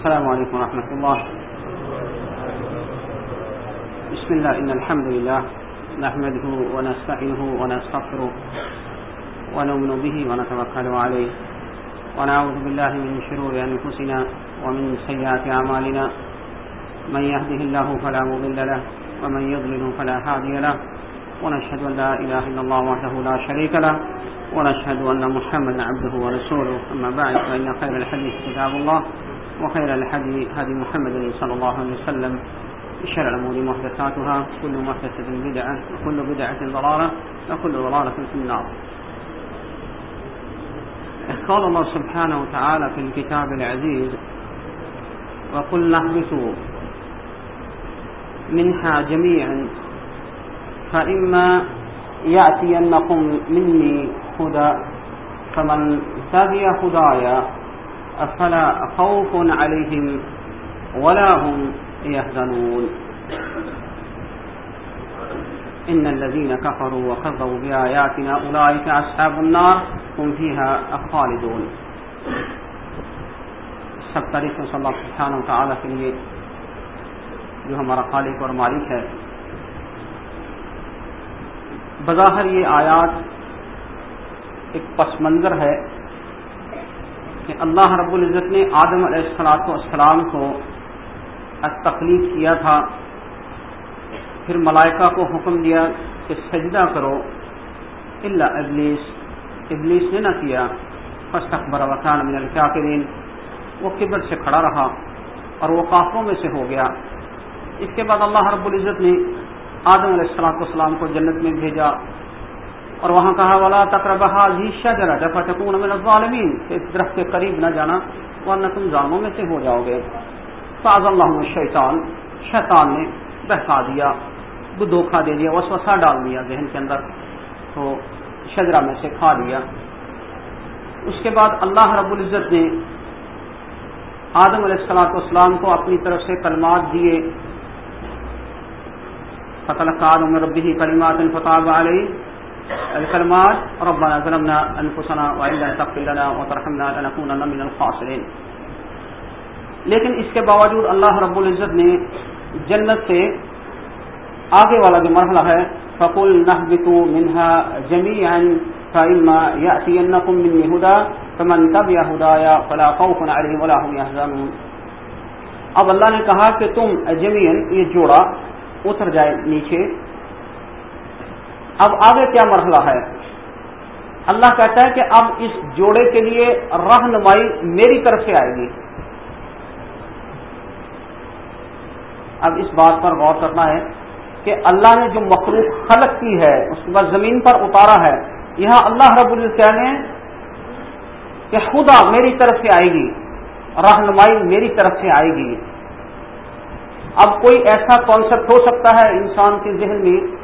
السلام عليكم ورحمة الله. بسم الله، إن الحمد لله نحمده ونستعينه ونستغفره ونؤمن به ونتوكل عليه. ونعوذ بالله من شرور أنفسنا ومن سيئات أعمالنا. من يهده الله فلا مضل له ومن يضلل فلا هادي له. ونشهد أن لا إله إلا الله وحده لا شريك له. ونشهد أن محمد عبده ورسوله. أما بعد، فإن خير الحديث كتاب الله. وخير الحديث هدي محمد صلى الله عليه وسلم، شر الأمور محدثاتها، كل محدثة بدعة وكل بدعة ضلالة وكل ضلالة في النار. قال الله سبحانه وتعالى في الكتاب العزيز، وقل نهبثوا منها جميعا، فإما يأتينكم مني هدى، فمن تبي هدايا فلا خوف عليهم ولا هم يهزنون إن الذين كفروا وكذبوا بآياتنا أولئك أصحاب النار هم فيها خالدون. سب تعریف صلی اللہ سبحانہ و تعالیٰ کے لیے جو ہمارا خالق اور مالک ہے، بظاہر یہ آیات ایک پس منظر ہے کہ اللہ رب العزت نے آدم علیہ السلاط والسلام کو تخلیق کیا تھا، پھر ملائکہ کو حکم دیا کہ سجدہ کرو اللہ ابلیس ابلیس نے نہ کیا فسٹ اکبر وطان من الکافرین، وہ کبر سے کھڑا رہا اور وہ کافروں میں سے ہو گیا۔ اس کے بعد اللہ رب العزت نے آدم علیہ السلاط والسلام کو جنت میں بھیجا۔ اور وہاں کہا والا تقرب حاضی شجرا دفعہ تکون من الظالمین کہ اس درخت کے قریب نہ جانا ورنہ تم ظالموں میں سے ہو جاؤ گے۔ فاض اللہ شیطان شیطان نے بہکا دیا دھوکھا دے دیا، وسوسہ ڈال دیا ذہن کے اندر، تو شجرا میں سے کھا لیا۔ اس کے بعد اللہ رب العزت نے آدم علیہ السلاۃ والسلام کو اپنی طرف سے کلمات دیے۔ فتح آدم ربی کلمات فتح علیہ الکلمات ربنا ظلمنا انفسنا وان لم تغفر لنا وترحمنا لنكونن من الخاسرين. لیکن اس کے باوجود اللہ رب العزت نے جنت سے آگے والا جو مرحلہ ہے، فقل نهبطوا منها جميعا فإما يأتينكم مني هدى فمن تبع هدايا فلا خوف عليهم ولا هم يحزنون. اب اللہ نے کہا کہ تم جميعا یہ جوڑا اتر جائے نیچے اب آگے کیا مرحلہ ہے؟ اللہ کہتا ہے کہ اب اس جوڑے کے لیے رہنمائی میری طرف سے آئے گی۔ اب اس بات پر غور کرنا ہے کہ اللہ نے جو مخلوق خلق کی ہے، اس کے بعد زمین پر اتارا ہے، یہاں اللہ رب العزت نے کہ خدا میری طرف سے آئے گی، رہنمائی میری طرف سے آئے گی۔ اب کوئی ایسا کانسیپٹ ہو سکتا ہے انسان کے ذہن میں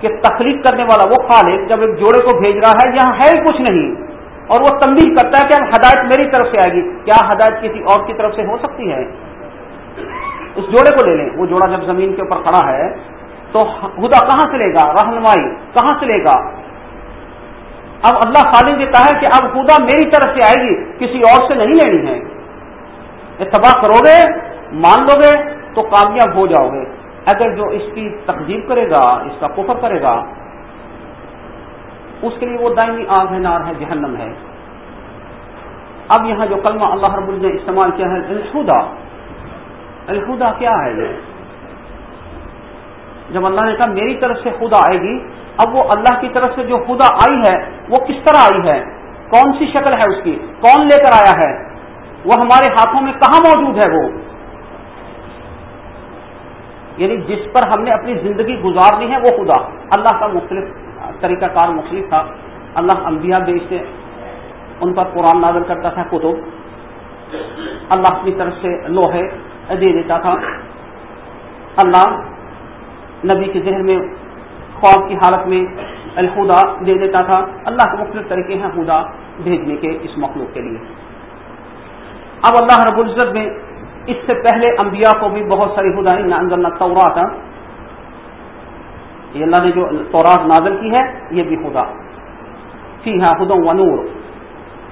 کہ تخلیق کرنے والا وہ خالق جب ایک جوڑے کو بھیج رہا ہے، یہاں ہے کچھ نہیں۔ اور وہ تنبیہ کرتا ہے کہ ہدایت میری طرف سے آئے گی۔ کیا ہدایت کسی اور کی طرف سے ہو سکتی ہے؟ اس جوڑے کو لے لیں۔ وہ جوڑا جب زمین کے اوپر کھڑا ہے، تو خدا کہاں سے لے گا؟ رہنمائی کہاں سے لے گا؟ اب اللہ خالق دیتا ہے کہ اب خدا میری طرف سے آئے گی، کسی اور سے نہیں لینی ہے۔ اتباع کرو گے، مان لو گے، تو کامیاب ہو جاؤ گے۔ اگر جو اس کی تقزیب کرے گا، اس کا کفر کرے گا، اس کے لیے وہ دائمی آگ ہے، نار ہے، جہنم ہے۔ اب یہاں جو کلمہ اللہ رب نے استعمال کیا ہے الہدا الہدا کیا ہے؟ یہ جب اللہ نے کہا، میری طرف سے خدا آئے گی، اب وہ اللہ کی طرف سے جو خدا آئی ہے، وہ کس طرح آئی ہے؟ کون سی شکل ہے اس کی؟ کون لے کر آیا ہے؟ وہ ہمارے ہاتھوں میں کہاں موجود ہے وہ؟ یعنی جس پر ہم نے اپنی زندگی گزارنی ہے وہ خدا۔ اللہ کا مختلف طریقہ کار مختلف تھا۔ اللہ انبیاء بیچتے ان پر قرآن نازل کرتا تھا، کتب۔ اللہ اپنی طرف سے لوہے دے دیتا تھا۔ اللہ نبی کے ذہن میں، خواب کی حالت میں الخدا دے دیتا تھا۔ اللہ کے مختلف طریقے ہیں خدا بھیجنے کے اس مخلوق کے لیے۔ اب اللہ رب العزت میں اس سے پہلے انبیاء کو بھی بہت ساری خدا انزلنا تورات ہاں۔ یہ اللہ نے جو تورات نازل کی ہے، یہ بھی خدا۔ فی ہاں خدا و نور۔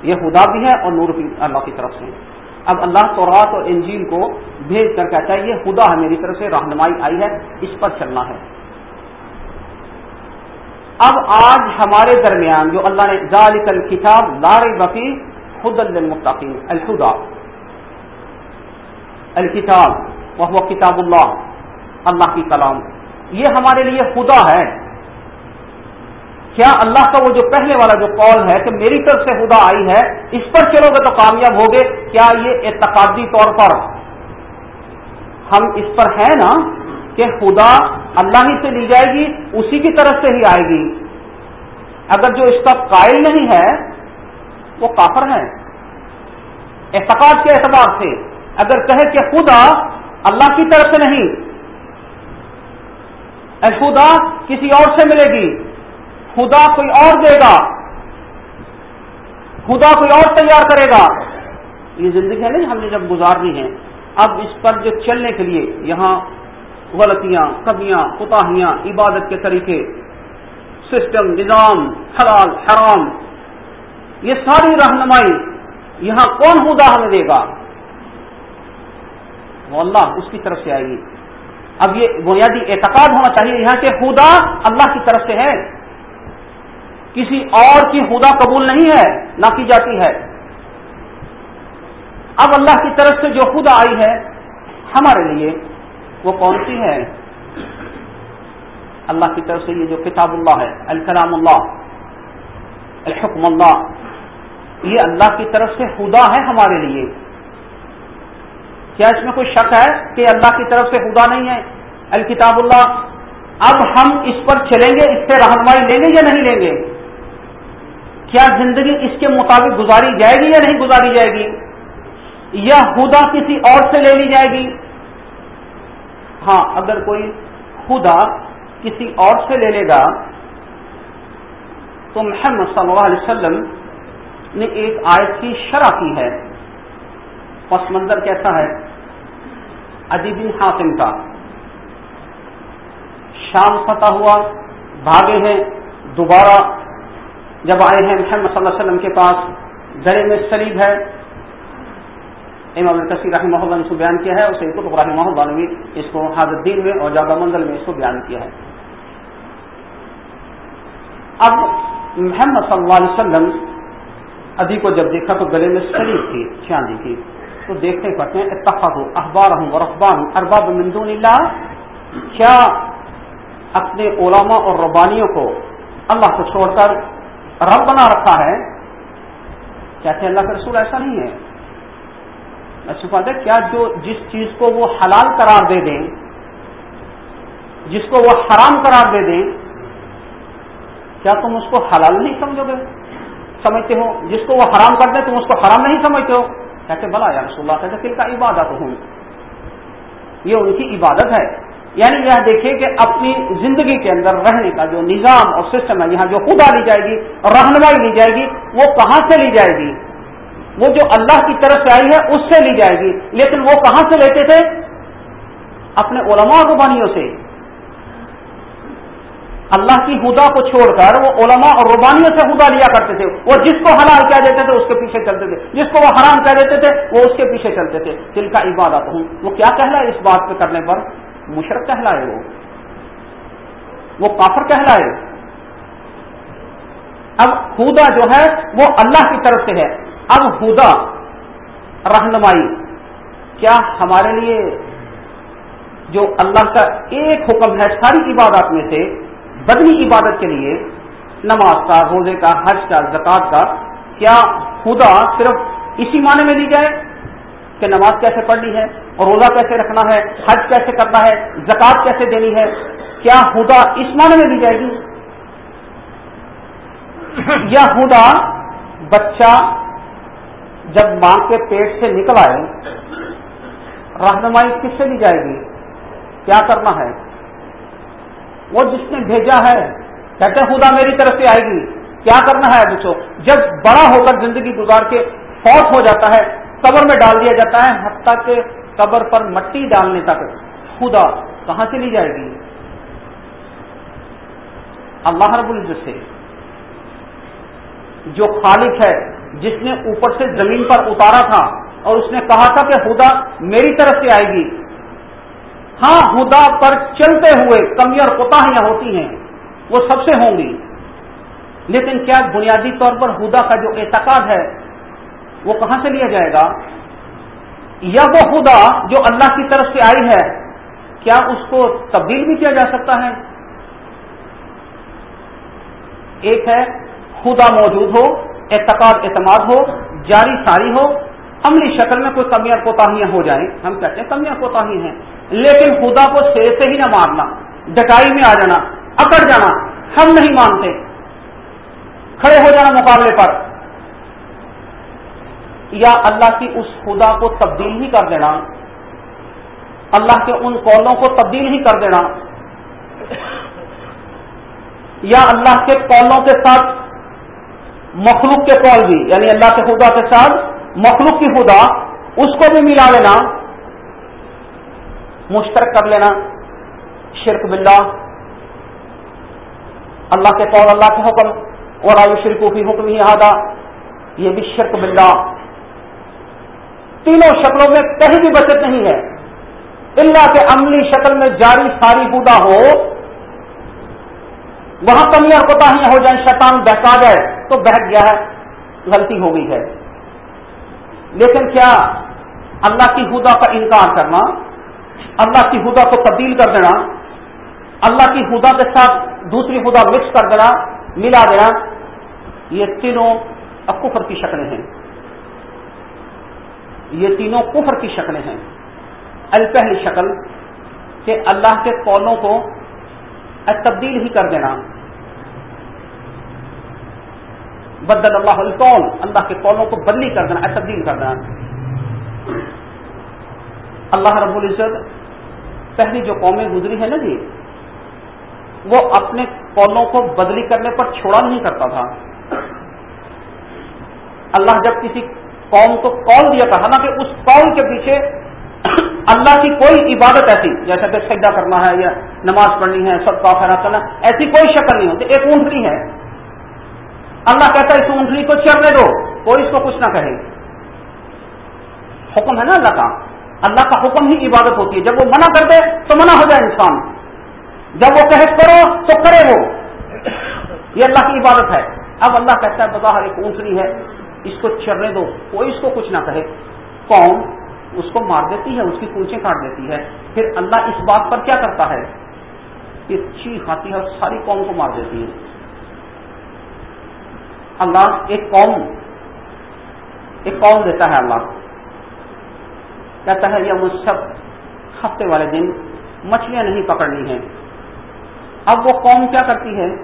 یہ خدا بھی ہے اور نور بھی اللہ کی طرف سے۔ اب اللہ تو رات اور انجیل کو بھیج کر کہتا ہے، یہ خدا ہے میری طرف سے، رہنمائی آئی ہے، اس پر چلنا ہے۔ اب آج ہمارے درمیان جو اللہ نے ذالک الکتاب لار بقی خد المطقین الخدا الکتاب وہ کتاب اللہ اللہ کی کلام۔ یہ ہمارے لیے خدا ہے۔ کیا اللہ کا وہ جو پہلے والا جو قول ہے کہ میری طرف سے خدا آئی ہے، اس پر چلو گے تو کامیاب ہوگے۔ کیا یہ اعتقادی طور پر ہم اس پر ہیں نا کہ خدا اللہ ہی سے لی جائے گی، اسی کی طرف سے ہی آئے گی۔ اگر جو اس کا قائل نہیں ہے، وہ کافر ہے۔ اعتقاد کے اعتبار سے۔ اگر کہے کہ خدا اللہ کی طرف سے نہیں، اے خدا کسی اور سے ملے گی، خدا کوئی اور دے گا، خدا کوئی اور تیار کرے گا۔ یہ زندگی ہے نا ہم نے جب گزارنی ہے۔ اب اس پر جو چلنے کے لیے یہاں غلطیاں، کمیاں، کوتاہیاں، عبادت کے طریقے، سسٹم، نظام، حلال، حرام، یہ ساری رہنمائی یہاں کون خدا ہمیں دے گا؟ وہ اللہ اس کی طرف سے آئے گی۔ اب یہ بنیادی اعتقاد ہونا چاہیے یہاں کے خدا اللہ کی طرف سے ہے۔ کسی اور کی خدا قبول نہیں ہے، نہ کی جاتی ہے۔ اب اللہ کی طرف سے جو خدا آئی ہے، ہمارے لیے وہ کون سی ہے؟ اللہ کی طرف سے یہ جو کتاب اللہ ہے، الکلام اللہ، الحکم اللہ، یہ اللہ کی طرف سے خدا ہے ہمارے لیے۔ کیا اس میں کوئی شک ہے کہ اللہ کی طرف سے خدا نہیں ہے؟ الکتاب اللہ۔ اب ہم اس پر چلیں گے، اس سے رہنمائی لیں گے یا نہیں لیں گے؟ کیا زندگی اس کے مطابق گزاری جائے گی یا نہیں گزاری جائے گی؟ یا خدا کسی اور سے لے لی جائے گی؟ ہاں اگر کوئی خدا کسی اور سے لے لے گا، تو محمد صلی اللہ علیہ وسلم نے ایک آیت کی شرح کی ہے۔ پس منظر کیسا ہے؟ ادیب حاصم کا شام فتح ہوا، بھاگے ہیں، دوبارہ جب آئے ہیں محمد صلی اللہ علیہ وسلم کے پاس، گلے میں سلیب ہے۔ امام کثیر رحمہ اللہ نے اس کو بیان کیا ہے اسے قطب رحمہ اللہ نے بھی اس کو حاضر دین میں اور جادہ منزل میں اس کو بیان کیا ہے۔ اب محمد صلی اللہ علیہ وسلم ادی کو جب دیکھا تو گلے میں سلیب تھی، چاندی کی تو دیکھنے پڑتے ہیں اتفاق اخبار ہوں اور اخبار ہوں ارباب مندون اللہ، کیا اپنے علماء اور ربانیوں کو اللہ کو چھوڑ کر رب بنا رکھا ہے؟ کہتے اللہ کے رسول ایسا نہیں ہے۔ ہے کیا جو جس چیز کو وہ حلال قرار دے دیں، جس کو وہ حرام قرار دے دیں، کیا تم اس کو حلال نہیں سمجھو گے؟ سمجھتے ہو؟ جس کو وہ حرام کر دیں تم اس کو حرام نہیں سمجھتے ہو؟ کہتے بلا یا رسول اللہ، کہتے دل کا عبادت ہوں یہ ان کی عبادت ہے۔ یعنی یہ دیکھیں کہ اپنی زندگی کے اندر رہنے کا جو نظام اور سسٹم ہے، یہاں جو خدا لی جائے گی اور رہنمائی لی جائے گی، وہ کہاں سے لی جائے گی؟ وہ جو اللہ کی طرف سے آئی ہے، اس سے لی جائے گی۔ لیکن وہ کہاں سے لیتے تھے؟ اپنے علماء ربانیوں سے۔ اللہ کی خدا کو چھوڑ کر وہ علماء اور ربانیوں سے خدا لیا کرتے تھے۔ وہ جس کو حلال کہہ دیتے تھے، اس کے پیچھے چلتے تھے۔ جس کو وہ حرام کہہ دیتے تھے، وہ اس کے پیچھے چلتے تھے۔ دل کا عبادت ہوں وہ کیا کہنا ہے اس بات پہ کرنے پر؟ مشرق کہلائے وہ۔ وہ کافر کہلائے۔ اب خدا جو ہے، وہ اللہ کی طرف سے ہے۔ اب خدا رہنمائی۔ کیا ہمارے لیے جو اللہ کا ایک حکم ہے، ساری عبادات میں سے بدنی عبادت کے لیے نماز کا، روزے کا، حج کا زکات کا کیا خدا صرف اسی معنی میں لی جائے کہ نماز کیسے پڑھنی ہے اور روزہ کیسے رکھنا ہے، حج کیسے کرنا ہے زکات کیسے دینی ہے، کیا خدا اس معنی میں دی جائے گی؟ یا خدا بچہ جب ماں کے پیٹ سے نکل آئے، رہنمائی کس سے دی جائے گی؟ کیا کرنا ہے؟ وہ جس نے بھیجا ہے، کہتے خدا میری طرف سے آئے گی۔ کیا کرنا ہے بچوں؟ جب بڑا ہو کر زندگی گزار کے فوت ہو جاتا ہے، قبر میں ڈال دیا جاتا ہے، حتیٰ کہ قبر پر مٹی ڈالنے تک خدا کہاں سے لی جائے گی؟ اللہ رب العزت سے۔ جو خالق ہے، جس نے اوپر سے زمین پر اتارا تھا اور اس نے کہا تھا کہ خدا میری طرف سے آئے گی ہاں خدا پر چلتے ہوئے کمی اور کوتاہیاں ہوتی ہیں، وہ سب سے ہوں گی۔ لیکن کیا بنیادی طور پر خدا کا جو اعتقاد ہے، وہ کہاں سے لیا جائے گا؟ یا وہ خدا جو اللہ کی طرف سے آئی ہے، کیا اس کو تبدیل بھی کیا جا سکتا ہے؟ ایک ہے، خدا موجود ہو، اعتقاد اعتماد ہو، جاری ساری ہو، عملی شکل میں کوئی کمیاں کوتاہیاں ہو جائیں۔ ہم کہتے ہیں کمیاں کوتاہی ہیں۔ لیکن خدا کو سیر سے ہی نہ مارنا، ڈکائی میں آ جانا، اکڑ جانا، ہم نہیں مانتے۔ کھڑے ہو جانا مقابلے پر۔ یا اللہ کی اس خدا کو تبدیل ہی کر دینا۔ اللہ کے ان قولوں کو تبدیل ہی کر دینا۔ یا اللہ کے قولوں کے ساتھ مخلوق کے قول بھی یعنی اللہ کے خدا کے ساتھ مخلوق کی خدا، اس کو بھی ملا لینا۔ مشترک کر لینا، شرک باللہ۔ اللہ کے قول، اللہ کے حکم اور آیو شرکو کی حکم ہی آدھا یہ بھی شرک باللہ۔ تینوں شکلوں میں کہیں بھی بچت نہیں ہے۔ اللہ کے عملی شکل میں جاری ساری خدا ہو، وہاں کمی اور کوتاہیاں ہو جائیں، شیطان بہکا جائے، تو بہک گیا ہے، غلطی ہو گئی ہے۔ لیکن کیا اللہ کی خدا کا انکار کرنا اللہ کی خدا کو تبدیل کر دینا، اللہ کی خدا کے ساتھ دوسری خدا مکس کر دینا، ملا دینا، یہ تینوں اب کفر کی شکلیں ہیں۔ یہ تینوں کفر کی شکلیں ہیں۔ الپہلی شکل کہ اللہ کے قولوں کو تبدیل ہی کر دینا۔ بدل اللہ القول، اللہ کے قولوں کو بدلی کر دینا تبدیل کر دینا۔ اللہ رب العزت پہلی جو قومیں گزری ہے نا جی وہ اپنے قولوں کو بدلی کرنے پر چھوڑا نہیں کرتا تھا۔ اللہ جب کسی قوم کو کال دیا تھا، حالانکہ اس قول کے پیچھے اللہ کی کوئی عبادت ایسی جیسا کہ سجدہ کرنا ہے یا نماز پڑھنی ہے سب کا خیرات کرنا، ایسی کوئی شکل نہیں ہوتی، ایک اونٹنی ہے۔ اللہ کہتا ہے، اس اونٹنی کو چرنے دو، کوئی اس کو کچھ نہ کہے۔ حکم ہے نا اللہ کا۔ اللہ کا حکم ہی عبادت ہوتی ہے۔ جب وہ منع کر دے تو منع ہو جائے انسان۔ جب وہ کہے کرو تو کرے وہ۔ یہ اللہ کی عبادت ہے۔ اب اللہ کہتا ہے، بظاہر ایک اونٹنی ہے۔ اس کو چرنے دو۔ کوئی اس کو کچھ نہ کہے۔ قوم اس کو مار دیتی ہے، اس کی پونچھیں کاٹ دیتی ہے۔ پھر اللہ اس بات پر کیا کرتا ہے؟ کہ چیخ آتی ہے اور ساری قوم کو مار دیتی ہے۔ اللہ ایک قوم ایک قوم دیتا ہے اللہ۔ کو کہتا ہے، یہ مجھ سب ہفتے والے دن مچھلیاں نہیں پکڑنی ہیں. اب وہ قوم کیا کرتی ہے؟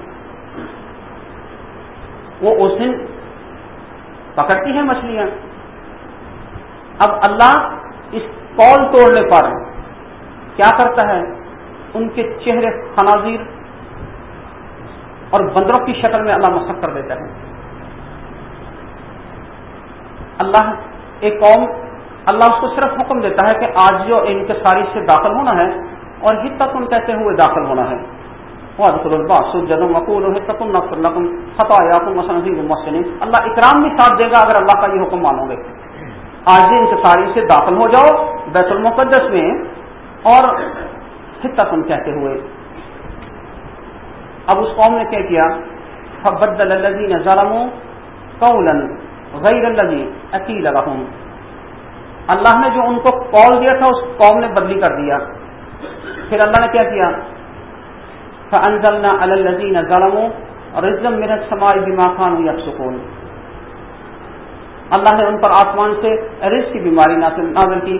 وہ اس دن پکڑتی ہے مچھلیاں۔ اب اللہ اس کال توڑنے پر کیا کرتا ہے؟ ان کے چہرے خنازیر اور بندروں کی شکل میں اللہ مسق کر دیتا ہے۔ اللہ ایک قوم اللہ اس کو صرف حکم دیتا ہے کہ آج جو ان کے ساری سے داخل ہونا ہے اور ہت کہتے ہوئے داخل ہونا ہے۔ اللہ اکرام بھی ساتھ دے گا اگر اللہ کا یہ حکم مانو گے۔ آج انتصاری سے داخل ہو جاؤ بیت المقدس میں اور تم کہتے ہوئے۔ اب اس قوم نے کیا کیا؟ فبد الزین ظلم قولن غیر الزی عقیل الحم اللہ نے جو ان کو کال دیا تھا، اس قوم نے بدلی کر دیا۔ پھر اللہ نے کیا کیا؟ فانزلنا علی الذین ظلموا رزقا من السماء بما كانوا اللہ نے ان پر آسمان سے رز کی بیماری نازل کی۔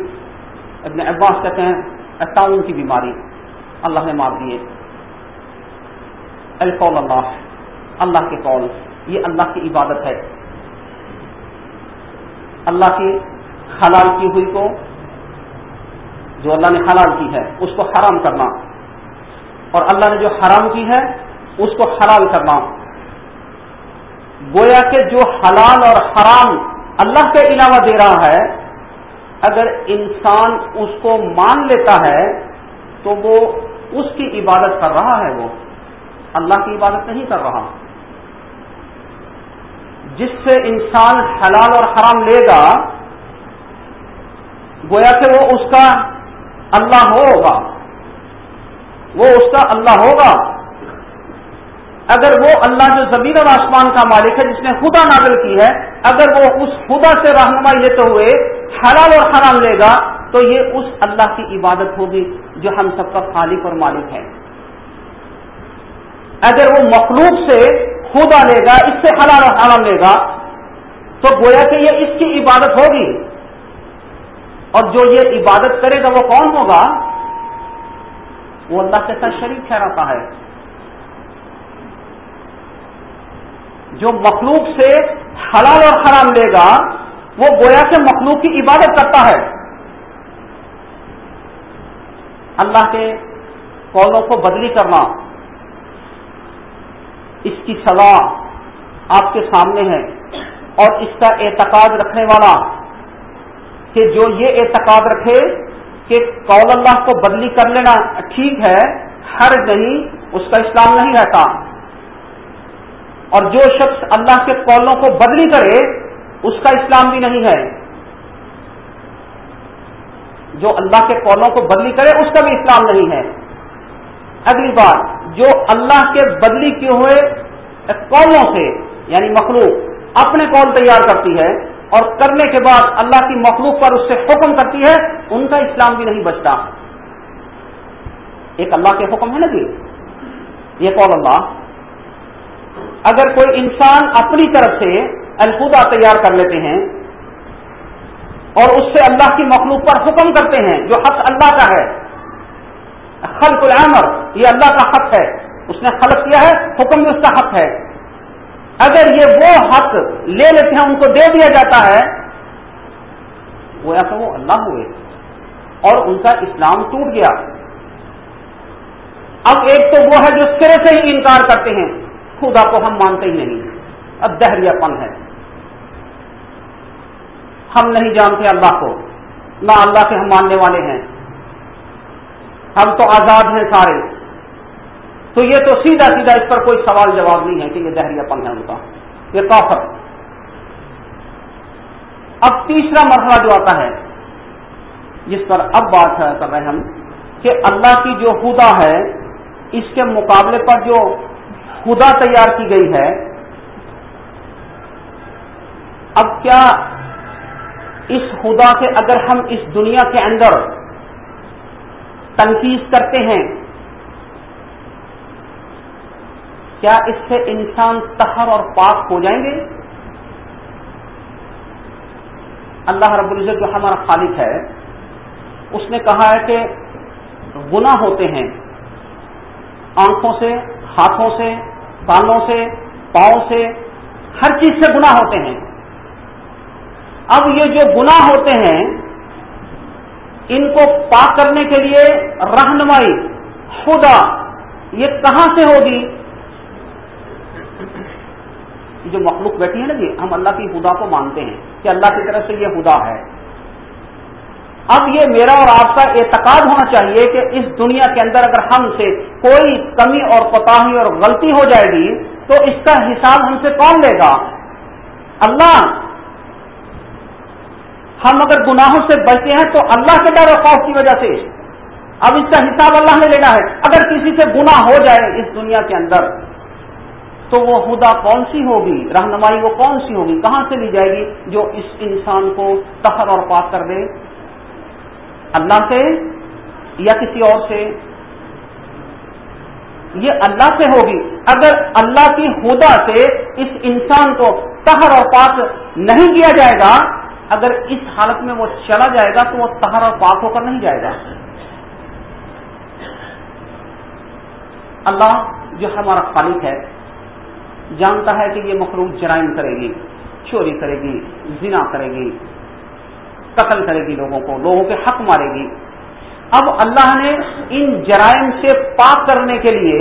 ابن عباس کہتے ہیں تعاون کی بیماری۔ اللہ نے مار دیے القول اللہ اللہ کے قول، یہ اللہ کی عبادت ہے۔ اللہ کی حلال کی ہوئی کو جو اللہ نے حلال کی ہے، اس کو حرام کرنا۔ اور اللہ نے جو حرام کی ہے، اس کو حلال کرنا۔ گویا کہ جو حلال اور حرام اللہ کے علاوہ دے رہا ہے، اگر انسان اس کو مان لیتا ہے، تو وہ اس کی عبادت کر رہا ہے وہ۔ اللہ کی عبادت نہیں کر رہا۔ جس سے انسان حلال اور حرام لے گا گویا کہ وہ اس کا اللہ ہوگا۔ وہ اس کا اللہ ہوگا۔ اگر وہ اللہ جو زمین اور آسمان کا مالک ہے، جس نے خدا نازل کی ہے، اگر وہ اس خدا سے رہنمائی لیتے ہوئے، حلال اور حرام لے گا، تو یہ اس اللہ کی عبادت ہوگی جو ہم سب کا خالق اور مالک ہے۔ اگر وہ مخلوق سے خدا لے گا، اس سے حلال اور حرام لے گا، تو گویا کہ یہ اس کی عبادت ہوگی۔ اور جو یہ عبادت کرے گا وہ کون ہوگا؟ وہ اللہ کے ساتھ شریک ٹھہراتا ہے۔ جو مخلوق سے حلال اور حرام لے گا، وہ گویا سے مخلوق کی عبادت کرتا ہے۔ اللہ کے قولوں کو بدلی کرنا، اس کی سزا آپ کے سامنے ہے۔ اور اس کا اعتقاد رکھنے والا کہ جو یہ اعتقاد رکھے کہ قول اللہ کو بدلی کر لینا ٹھیک ہے، ہر نہیں، اس کا اسلام نہیں رہتا۔ اور جو شخص اللہ کے قولوں کو بدلی کرے، اس کا اسلام بھی نہیں ہے۔ جو اللہ کے قولوں کو بدلی کرے، اس کا بھی اسلام نہیں ہے۔ اگلی بات، جو اللہ کے بدلی کیے ہوئے قولوں سے یعنی مخلوق، اپنے قول تیار کرتی ہے اور کرنے کے بعد اللہ کی مخلوق پر اس سے حکم کرتی ہے، ان کا اسلام بھی نہیں بچتا۔ ایک اللہ کے حکم ہے نا جی؟ یہ قول اللہ۔ اگر کوئی انسان اپنی طرف سے الخدا تیار کر لیتے ہیں اور اس سے اللہ کی مخلوق پر حکم کرتے ہیں، جو حق اللہ کا ہے، خلق العمر، یہ اللہ کا حق ہے، اس نے خلق کیا ہے، حکم بھی اس کا حق ہے۔ اگر یہ وہ حق لے لیتے ہیں، ان کو دے دیا جاتا ہے، وہ یا تو وہ اللہ ہوئے۔ اور ان کا اسلام ٹوٹ گیا۔ اب ایک تو وہ ہے جو سرے سے ہی انکار کرتے ہیں۔ خدا کو ہم مانتے ہی نہیں۔ اب دہریا پن ہے۔ ہم نہیں جانتے اللہ کو، نہ اللہ کے ہم ماننے والے ہیں۔ ہم تو آزاد ہیں سارے۔ تو یہ تو سیدھا سیدھا اس پر کوئی سوال جواب نہیں ہے کہ یہ دہریا پن ہے ان کا۔ یہ کافر۔ اب تیسرا مرحلہ جو آتا ہے، جس پر اب بات کر رہے ہم، کہ اللہ کی جو خدا ہے، اس کے مقابلے پر جو خدا تیار کی گئی ہے، اب کیا اس خدا سے اگر ہم اس دنیا کے اندر تنقید کرتے ہیں کیا اس سے انسان تہر اور پاک ہو جائیں گے؟ اللہ رب العزت جو ہمارا خالق ہے، اس نے کہا ہے کہ گناہ ہوتے ہیں، آنکھوں سے، ہاتھوں سے کانوں سے، پاؤں سے، ہر چیز سے گناہ ہوتے ہیں۔ اب یہ جو گناہ ہوتے ہیں، ان کو پاک کرنے کے لیے رہنمائی، خدا، یہ کہاں سے ہوگی؟ جو مخلوق بیٹھی ہے نا جی ہم اللہ کی خدا کو مانتے ہیں کہ اللہ کی طرف سے یہ خدا ہے۔ اب یہ میرا اور آپ کا اعتقاد ہونا چاہیے کہ اس دنیا کے اندر اگر ہم سے کوئی کمی اور کوتاہی اور غلطی ہو جائے گی، تو اس کا حساب ہم سے کون لے گا؟ اللہ۔ ہم اگر گناہوں سے بچتے ہیں تو اللہ کے ڈر اور خوف کی وجہ سے۔ اب اس کا حساب اللہ نے لینا ہے۔ اگر کسی سے گناہ ہو جائے اس دنیا کے اندر تو وہ خدا کون سی ہوگی؟ رہنمائی وہ کون سی ہوگی؟ کہاں سے لی جائے گی جو اس انسان کو تخر اور پاک کر دے؟ اللہ سے یا کسی اور سے؟ یہ اللہ سے ہوگی۔ اگر اللہ کی خدا سے اس انسان کو تہر اور پاک نہیں کیا جائے گا، اگر اس حالت میں وہ چلا جائے گا تو وہ تہر اور پاک ہو کر نہیں جائے گا۔ اللہ جو ہمارا خالق ہے جانتا ہے کہ یہ مخلوق جرائم کرے گی، چوری کرے گی، زنا کرے گی، قتل کرے گی لوگوں کو، لوگوں کے حق مارے گی۔ اب اللہ نے ان جرائم سے پاک کرنے کے لیے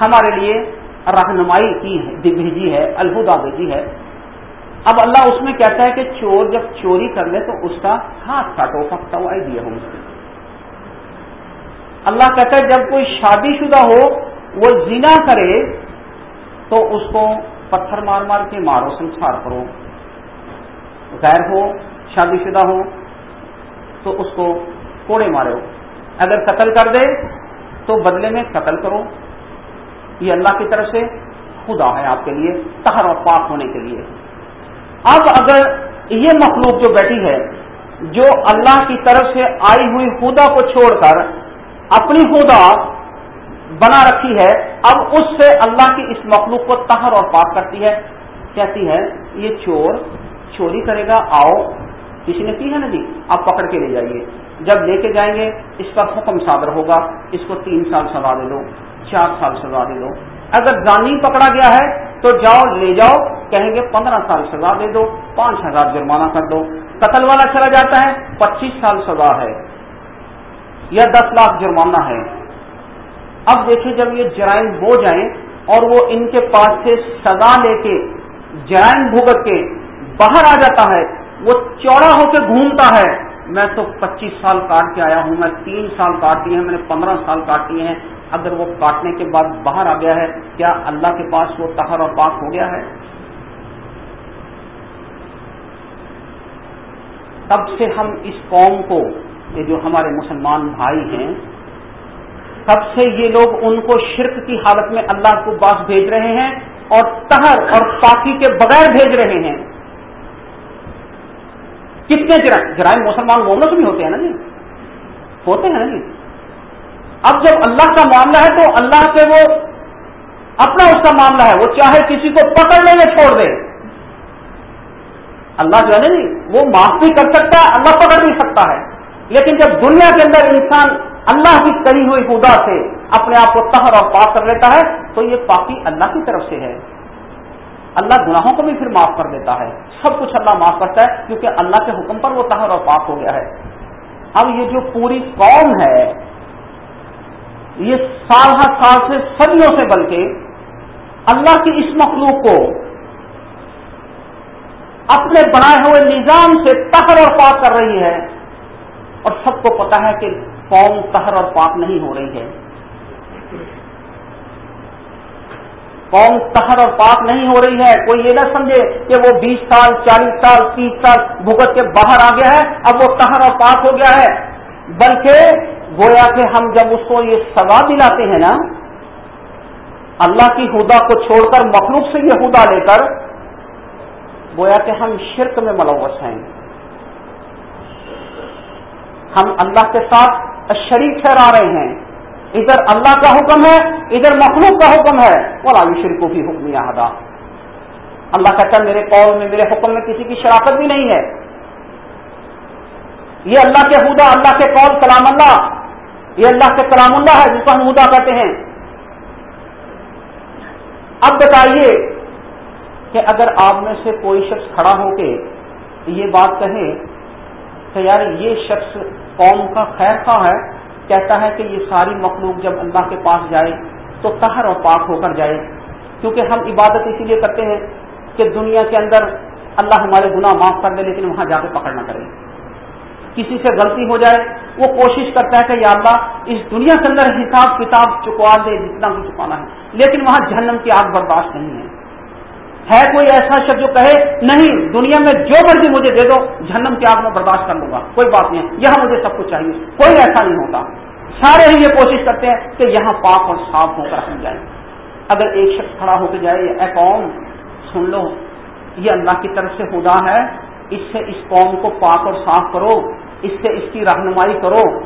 ہمارے لیے رہنمائی کی بھیجی ہے، الہدا بھیجی ہے۔ اب اللہ اس میں کہتا ہے کہ چور جب چوری کر لے تو اس کا ہاتھ کاٹو پکتا ہوا دیا ہوں اللہ کہتا ہے جب کوئی شادی شدہ ہو وہ زنا کرے تو اس کو پتھر مار مار کے مارو، سنسار کرو۔ غیر ہو، شادی شدہ ہو، تو اس کو کوڑے مارے ہو اگر قتل کر دے تو بدلے میں قتل کرو۔ یہ اللہ کی طرف سے خدا ہے آپ کے لیے تہر اور پاک ہونے کے لیے۔ اب اگر یہ مخلوق جو بیٹھی ہے، جو اللہ کی طرف سے آئی ہوئی خدا کو چھوڑ کر اپنی خدا بنا رکھی ہے، اب اس سے اللہ کی اس مخلوق کو تہر اور پاک کرتی ہے۔ کہتی ہے، یہ چور چوری کرے گا، آؤ، کسی نے کی ہے نا جی آپ پکڑ کے لے جائیے۔ جب لے کے جائیں گے، اس پر حکم صادر ہوگا۔ اس کو تین سال سزا دے دو، چار سال سزا دے دو۔ اگر جانی پکڑا گیا ہے، تو جاؤ، لے جاؤ۔ کہیں گے، پندرہ سال سزا دے دو، پانچ ہزار جرمانہ کر دو۔ قتل والا چلا جاتا ہے، پچیس سال سزا ہے۔ یا دس لاکھ جرمانہ ہے۔ اب دیکھیں جب یہ جرائم ہو جائیں اور وہ ان کے پاس سے سزا لے کے جرائم بھگت کے باہر آ جاتا ہے، وہ چوڑا ہو کے گھومتا ہے۔ میں تو پچیس سال کاٹ کے آیا ہوں، میں تین سال کاٹ دیے ہیں، میں نے پندرہ سال کاٹ دیے ہیں۔ اگر وہ کاٹنے کے بعد باہر آ گیا ہے، کیا اللہ کے پاس وہ تہر اور پاک ہو گیا ہے؟ تب سے ہم اس قوم کو، یہ جو ہمارے مسلمان بھائی ہیں تب سے یہ لوگ ان کو شرک کی حالت میں اللہ کو پاس بھیج رہے ہیں اور تہر اور پاکی کے بغیر بھیج رہے ہیں۔ کتنے جرائم جرائم مسلمان مومنوں سے بھی ہوتے ہیں نا جی؟ ہوتے ہیں نا جی؟ اب جب اللہ کا معاملہ ہے تو اللہ سے وہ اپنا اس کا معاملہ ہے۔ وہ چاہے کسی کو پکڑ لے یا چھوڑ دے۔ اللہ جو ہے نا جی وہ معاف بھی کر سکتا ہے، اللہ پکڑ بھی سکتا ہے۔ لیکن جب دنیا کے اندر انسان اللہ کی کری ہوئی خدا سے اپنے آپ کو تہر اور پاک کر لیتا ہے، تو یہ پاکی اللہ کی طرف سے ہے۔ اللہ گناہوں کو بھی پھر معاف کر دیتا ہے۔ سب کچھ اللہ معاف کرتا ہے، کیونکہ اللہ کے حکم پر وہ تہر اور پاک ہو گیا ہے۔ اب یہ جو پوری قوم ہے، یہ سال ہر سال سے صدیوں سے بلکہ اللہ کی اس مخلوق کو اپنے بنائے ہوئے نظام سے تہر اور پاک کر رہی ہے۔ اور سب کو پتا ہے کہ قوم تہر اور پاک نہیں ہو رہی ہے۔ قوم تہر اور پاک نہیں ہو رہی ہے۔ کوئی یہ نہ سمجھے کہ وہ بیس سال، چالیس سال، تیس سال بھگت کے باہر آ گیا ہے، اب وہ تہر اور پاک ہو گیا ہے۔ بلکہ گویا کہ ہم جب اس کو یہ سزا دلاتے ہیں نا، اللہ کی خدا کو چھوڑ کر مخلوق سے یہ خدا لے کر گویا کہ ہم شرک میں ملوث ہیں۔ ہم اللہ کے ساتھ شریک ٹھہرا رہے ہیں۔ ادھر اللہ کا حکم ہے، ادھر مخلوق کا حکم ہے۔ بولا شرکو کی حکم یہاں اللہ کہتا ہے میرے قول میں، میرے حکم میں کسی کی شراکت بھی نہیں ہے۔ یہ اللہ کے خدا اللہ کے قول، کلام اللہ۔ یہ اللہ کے کلام اللہ ہے، جس کو ہم ہدا کہتے ہیں۔ اب بتائیے کہ اگر آپ میں سے کوئی شخص کھڑا ہو کے یہ بات کہے کہ یار یہ شخص قوم کا خیر خواہ ہے، کہتا ہے کہ یہ ساری مخلوق جب اللہ کے پاس جائے تو تہر اور پاک ہو کر جائے۔ کیونکہ ہم عبادت اسی لیے کرتے ہیں کہ دنیا کے اندر اللہ ہمارے گناہ معاف کر دے، لیکن وہاں جا کے پکڑ نہ کرے۔ کسی سے غلطی ہو جائے، وہ کوشش کرتا ہے کہ یا اللہ اس دنیا کے اندر حساب کتاب چکوا دے جتنا بھی چکوانا ہے، لیکن وہاں جہنم کی آگ برداشت نہیں ہے۔ ہے کوئی ایسا شخص جو کہے، نہیں، دنیا میں جو مرضی مجھے دے دو، جہنم کی آگ میں برداشت کر لوں گا. کوئی بات نہیں ہے، یہاں مجھے سب کچھ چاہیے۔ کوئی ایسا نہیں ہوتا۔ سارے ہی یہ کوشش کرتے ہیں کہ یہاں پاک اور صاف ہو کر ہم جائیں۔ اگر ایک شخص کھڑا ہو کے جائے، اے قوم، سن لو، یہ اللہ کی طرف سے خدا ہے۔ اس سے اس قوم کو پاک اور صاف کرو۔ اس سے اس کی رہنمائی کرو۔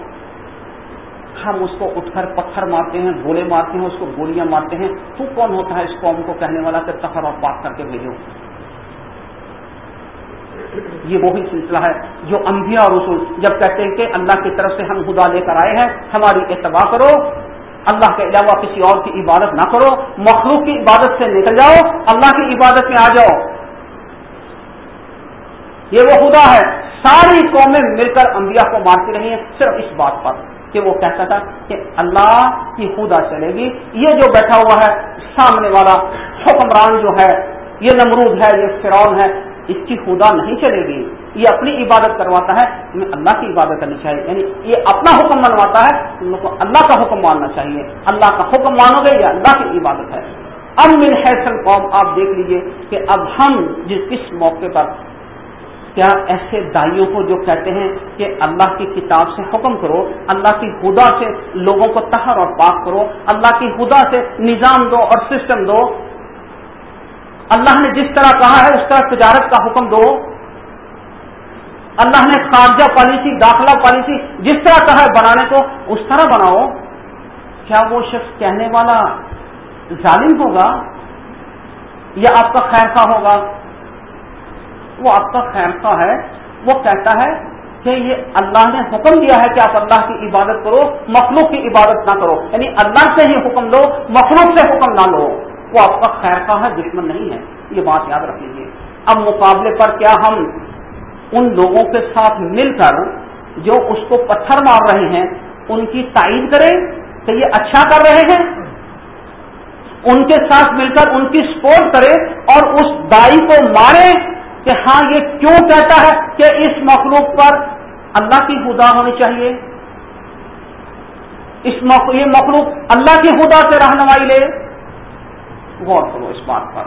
ہم اس کو اٹھ کر پتھر مارتے ہیں، گولے مارتے ہیں، اس کو گولیاں مارتے ہیں۔ تو کون ہوتا ہے اس قوم کو کہنے والا کہ تخر اور پاک کر کے بھیجو؟ یہ وہی سلسلہ ہے جو انبیاء اور رسول جب کہتے ہیں کہ اللہ کی طرف سے ہم خدا لے کر آئے ہیں، ہماری اتباع کرو۔ اللہ کے علاوہ کسی اور کی عبادت نہ کرو۔ مخلوق کی عبادت سے نکل جاؤ، اللہ کی عبادت میں آ جاؤ۔ یہ وہ خدا ہے۔ ساری قومیں مل کر انبیاء کو مارتی رہی ہیں صرف اس بات پر۔ کہ وہ کہتا تھا کہ اللہ کی خدا چلے گی۔ یہ جو بیٹھا ہوا ہے، سامنے والا، حکمران جو ہے، یہ نمرود ہے، یہ فرعون ہے، اس کی خدا نہیں چلے گی۔ یہ اپنی عبادت کرواتا ہے تمہیں اللہ کی عبادت کرنی چاہیے۔ یعنی یہ اپنا حکم منواتا ہے تم لوگ کو اللہ کا حکم ماننا چاہیے۔ اللہ کا حکم مانو گے یہ اللہ کی عبادت ہے؟ اب من حیثل قوم آپ دیکھ لیجیے کہ اب ہم جس کس موقع پر کیا ایسے دائیوں کو جو کہتے ہیں کہ اللہ کی کتاب سے حکم کرو، اللہ کی خدا سے لوگوں کو تہر اور پاک کرو، اللہ کی خدا سے نظام دو اور سسٹم دو۔ اللہ نے جس طرح کہا ہے، اس طرح تجارت کا حکم دو۔ اللہ نے خارجہ پالیسی، داخلہ پالیسی جس طرح کہا ہے بنانے کو، اس طرح بناؤ۔ کیا وہ شخص کہنے والا ظالم ہوگا یا آپ کا خیر ہوگا؟ وہ آپ کا خیر ہے، وہ کہتا ہے کہ یہ اللہ نے حکم دیا ہے کہ آپ اللہ کی عبادت کرو، مخلوق کی عبادت نہ کرو۔ یعنی اللہ سے ہی حکم لو، مخلوق سے حکم نہ لو۔ وہ آپ کا خیر کا ہے، دشمن نہیں ہے۔ یہ بات یاد رکھ لیجیے اب مقابلے پر کیا ہم ان لوگوں کے ساتھ مل کر جو اس کو پتھر مار رہے ہیں، ان کی تائید کریں کہ یہ اچھا کر رہے ہیں؟ ان کے ساتھ مل کر ان کی سپورٹ کرے اور اس دائی کو مارے کہ ہاں یہ کیوں کہتا ہے کہ اس مخلوق پر اللہ کی خدا ہونی چاہیے؟ اس مخلوق یہ مخلوق اللہ کی خدا سے رہنمائی لے۔ غور کرو اس بات پر۔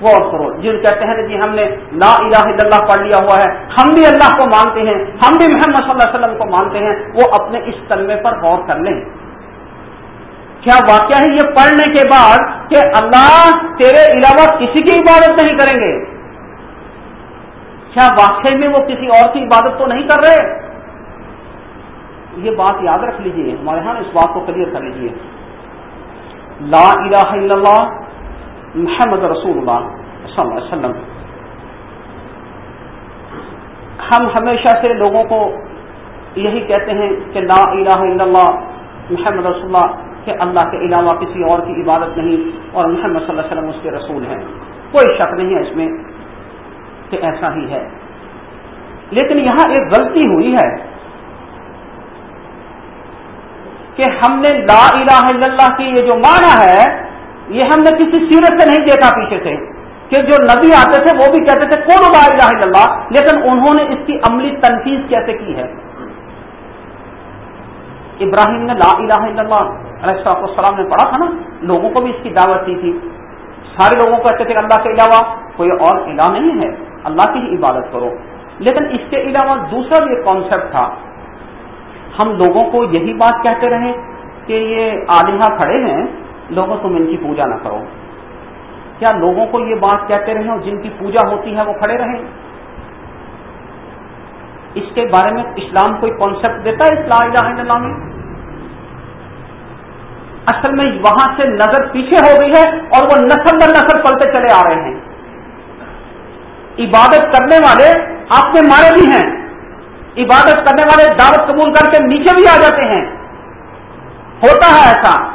غور کرو۔ جن کہتے ہیں جی ہم نے لا الہ الا اللہ پڑھ لیا ہوا ہے، ہم بھی اللہ کو مانتے ہیں، ہم بھی محمد صلی اللہ علیہ وسلم کو مانتے ہیں، وہ اپنے اس کلمے پر غور کر لیں۔ کیا واقعہ ہے یہ پڑھنے کے بعد کہ اللہ تیرے علاوہ کسی کی عبادت نہیں کریں گے؟ کیا واقعی میں وہ کسی اور کی عبادت تو نہیں کر رہے؟ یہ بات یاد رکھ لیجیے، ہمارے ہاں اس بات کو کلیئر کر لیجیے۔ لا الہ الا اللہ، محمد رسول اللہ صلی اللہ علیہ وسلم۔ ہم ہمیشہ سے لوگوں کو یہی کہتے ہیں کہ لا الہ الا اللہ، محمد رسول اللہ، کہ اللہ کے علاوہ کسی اور کی عبادت نہیں، اور محمد صلی اللہ علیہ وسلم اس کے رسول ہیں۔ کوئی شک نہیں ہے اس میں۔ کہ ایسا ہی ہے۔ لیکن یہاں ایک غلطی ہوئی ہے کہ ہم نے لا الہ الا اللہ کی یہ جو معنی ہے، یہ ہم نے کسی سیرت سے نہیں دیکھا پیچھے سے۔ کہ جو نبی آتے تھے، وہ بھی کہتے تھے کون لا الہ الا اللہ، لیکن انہوں نے اس کی عملی تنقید کیسے کی ہے؟ ابراہیم نے لا الہ الا اللہ، علیہ السلام نے پڑھا تھا نا، لوگوں کو بھی اس کی دعوت دی تھی۔ سارے لوگوں کو کہتے تھے کہ اللہ کے علاوہ کوئی اور الہ نہیں ہے۔ اللہ کی ہی عبادت کرو۔ لیکن اس کے علاوہ دوسرا بھی ایک کانسیپٹ تھا، ہم لوگوں کو یہی بات کہتے رہے کہ یہ آلیہ کھڑے ہیں، لوگوں تم ان کی پوجا نہ کرو۔ کیا لوگوں کو یہ بات کہتے رہے جن کی پوجا ہوتی ہے وہ کھڑے رہیں؟ اس کے بارے میں اسلام کوئی کانسیپٹ دیتا ہے اس لا الہ الا اللہ میں؟ اصل میں وہاں سے نظر پیچھے ہو گئی ہے اور وہ نسل در نسل پلتے چلے آ رہے ہیں۔ عبادت کرنے والے آپ کے مارے بھی ہیں۔ عبادت کرنے والے دعوت قبول کر کے نیچے بھی آ جاتے ہیں۔ ہوتا ہے ایسا،